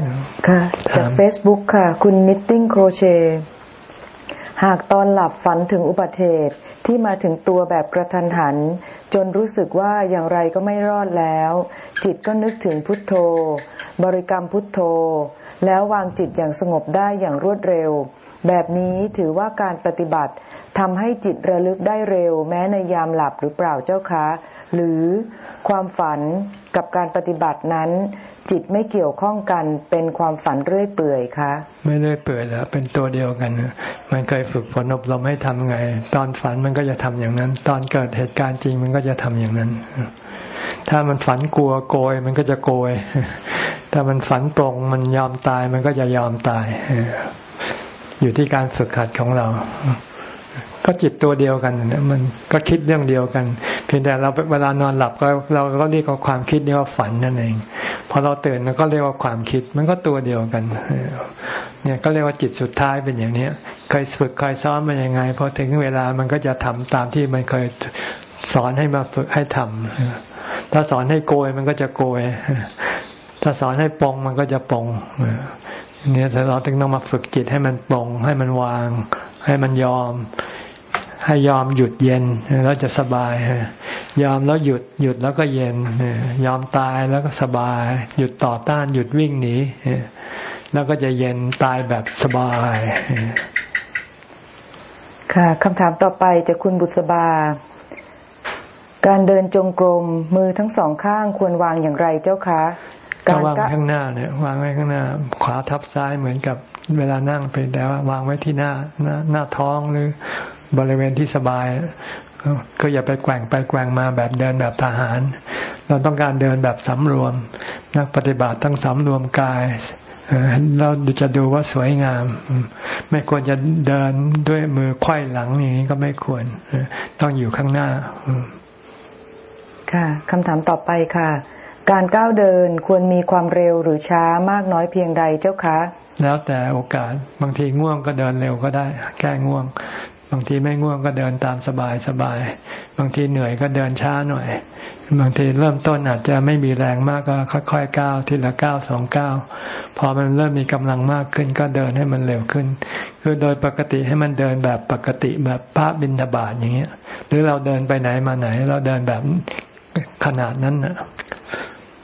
ค่ะจากเฟซบุ๊กค่ะ คุณ Knitting Crochet หากตอนหลับฝันถึงอุบัติเหตุที่มาถึงตัวแบบกระทันหัน จนรู้สึกว่าอย่างไรก็ไม่รอดแล้ว จิตก็นึกถึงพุทโธ บริกรรมพุทโธ แล้ววางจิตอย่างสงบได้อย่างรวดเร็ว แบบนี้ถือว่าการปฏิบัติ ทำให้จิตระลึกได้เร็ว แม้ในยามหลับหรือเปล่าเจ้าคะ หรือความฝันกับการปฏิบัตินั้น จิตไม่เกี่ยวข้องกันเป็นความฝันเรื่อยเปื่อยคะไม่เรื่อยเปื่อยแล้วเป็นตัวเดียวกันมันเคยฝึกฝนอบรมให้ทำไง ตอนฝันมันก็จะทำอย่างนั้น ตอนเกิดเหตุการณ์จริงมันก็จะทำอย่างนั้น ถ้ามันฝันกลัวโกยมันก็จะโกย ถ้ามันฝันตรงมันยอมตายมันก็จะยอมตายอยู่ที่การฝึกหัดของเรา ก็จิตตัวเดียวกันเนี่ยมันก็คิดเรื่องเดียวกัน เพียงแต่เราเวลานอนหลับก็เราก็เรียกว่าความคิดนี่ว่าฝันนั่นเองพอเราตื่นเราก็เรียกว่าความคิดมันก็ตัวเดียวกันเนี่ยก็เรียกว่าจิตสุดท้ายเป็นอย่างเนี้ยเคยฝึกเคยซ้อมมันยังไงพอถึงเวลามันก็จะทำตามที่มันเคยสอนให้มาฝึกให้ทำถ้าสอนให้โกยมันก็จะโกย ถ้าสอนให้ปองมันก็จะปองเนี่ยเราต้องต้องมาฝึกจิตให้มันปองให้มันวาง ให้มันยอม ให้ยอมหยุดเย็นแล้วจะสบาย ยอมแล้วหยุดหยุดแล้วก็เย็น ยอมตายแล้วก็สบาย หยุดต่อต้านหยุดวิ่งหนีแล้วก็จะเย็นตายแบบสบาย ค่ะคำถามต่อไปจากคุณบุษบา การเดินจงกรมมือทั้งสองข้างควรวางอย่างไรเจ้าคะการวางข้างหน้าเนี่ยวางไว้ข้างหน้า ขวาทับซ้ายเหมือนกับเวลานั่งไปแต่ว่าวางไว้ที่หน้าหน้าหน้าท้องหรือ บริเวณที่สบาย ก็อย่าไปแกว่งไปแกว่งมาแบบเดินแบบทหาร เราต้องการเดินแบบสำรวม นักปฏิบัติต้องสำรวมกายเราจะดูว่าสวยงาม ไม่ควรจะเดินด้วยมือไขว้หลังอย่างนี้ก็ไม่ควร ต้องอยู่ข้างหน้า ค่ะคำถามต่อไปค่ะ การก้าวเดินควรมีความเร็วหรือช้ามากน้อยเพียงใดเจ้าคะ แล้วแต่โอกาสบางทีง่วงก็เดินเร็วก็ได้ แก้ง่วง บางทีไม่ง่วงก็เดินตามสบายสบาย บางทีเหนื่อยก็เดินช้าหน่อย บางทีเริ่มต้นอาจจะไม่มีแรงมากก็ค่อยๆก้าวทีละก้าวสองก้าวพอมันเริ่มมีกำลังมากขึ้นก็เดินให้มันเร็วขึ้น คือโดยปกติให้มันเดินแบบปกติแบบพระบินบาตอย่างเงี้ย หรือเราเดินไปไหนมาไหน เราเดินแบบขนาดนั้นนะ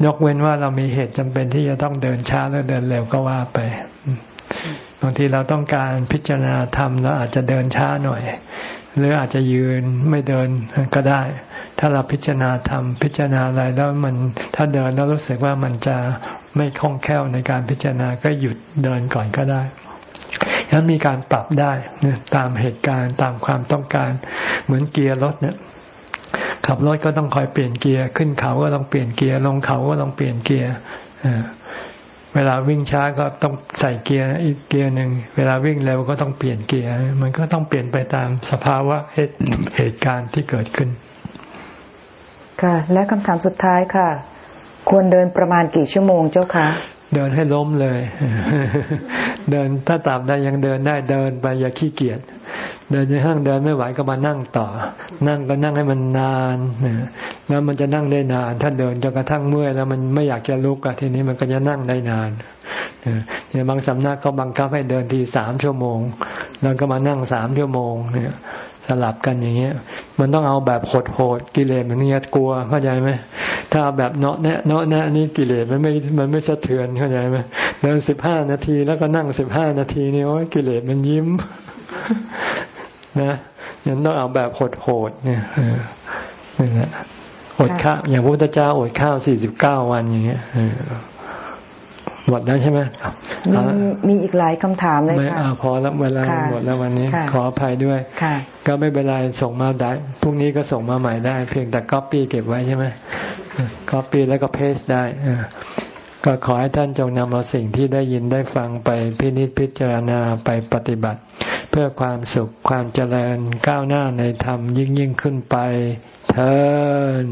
ยกเว้นว่าเรามีเหตุจำเป็นที่จะต้องเดินช้าหรือเดินเร็วก็ว่าไป บางทีเราต้องการพิจารณาธรรมเราอาจจะเดินช้าหน่อย หรืออาจจะยืนไม่เดินก็ได้ ถ้าเราพิจารณาทำพิจารณาอะไรแล้วมันถ้าเดินแล้วรู้สึกว่ามันจะไม่คล่องแคล่วในการพิจารณาก็หยุดเดินก่อนก็ได้ฉะนั้นมีการปรับได้ตามเหตุการณ์ตามความต้องการเหมือนเกียร์รถเนี่ยขับรถก็ต้องคอยเปลี่ยนเกียร์ขึ้นเขาก็ต้องเปลี่ยนเกียร์ลงเขาก็ต้องเปลี่ยนเกียร์ เวลาวิ่งช้าก็ต้องใส่เกียร์อีกเกียร์หนึ่งเวลาวิ่งเร็วก็ต้องเปลี่ยนเกียร์ มันก็ต้องเปลี่ยนไปตามสภาวะเหตุการณ์ที่เกิดขึ้น ค่ะ และคำถามสุดท้ายค่ะ ควรเดินประมาณกี่ชั่วโมงเจ้าคะ เดินให้ล้มเลย เดินถ้าตามได้ยังเดินได้เดินไปอย่าขี้เกียจเดินในห้างเดินไม่ไหวก็มานั่งต่อ นั่งก็นั่งให้มันนานแล้วมันจะนั่งได้นาน ถ้าเดินจนกระทั่งเมื่อยแล้วมันไม่อยากจะลุกอะทีนี้มันก็จะนั่งได้นานเนี่ยบางสำนักก็บังคับให้เดินทีสามชั่วโมง แล้วก็มานั่งสามชั่วโมงเนี่ย ลับกันอย่างเงี้ย มันต้องเอาแบบโหดๆกิเลสมันเนี้ยกลัวเข้าใจไหมถ้าแบบเนาะแนะเนาะแนะนี่กิเลสมันไม่มันไม่สะเทือนเข้าใจไหมเดินสิบห้านาทีแล้วก็นั่งสิบห้านาทีนี่โอ้ยกิเลสมันยิ้ม นะยังต้องเอาแบบโหดๆเนี่ยนี่แหละอดข้าวอย่างพระพุทธเจ้าอดข้าวสี่สิบเก้าวันอย่างเงี้ย หมดแล้วใช่ไหมมีมีอีกหลายคำถามเลยค่ะพอแล้วเวลาหมดแล้ววันนี้ ขออภัยด้วยก็ไม่เป็นไรส่งมาได้พรุ่งนี้ก็ส่งมาใหม่ได้ เพียงแต่ก๊อปปี้เก็บไว้ใช่ไหมก๊อปปี้แล้วก็ paste ได้ก็ขอให้ท่านจงนำเอาสิ่งที่ได้ยินได้ฟังไปพินิจพิจารณาไปปฏิบัติ เพื่อความสุขความเจริญก้าวหน้าในธรรมยิ่งยิ่งขึ้นไปเทอญ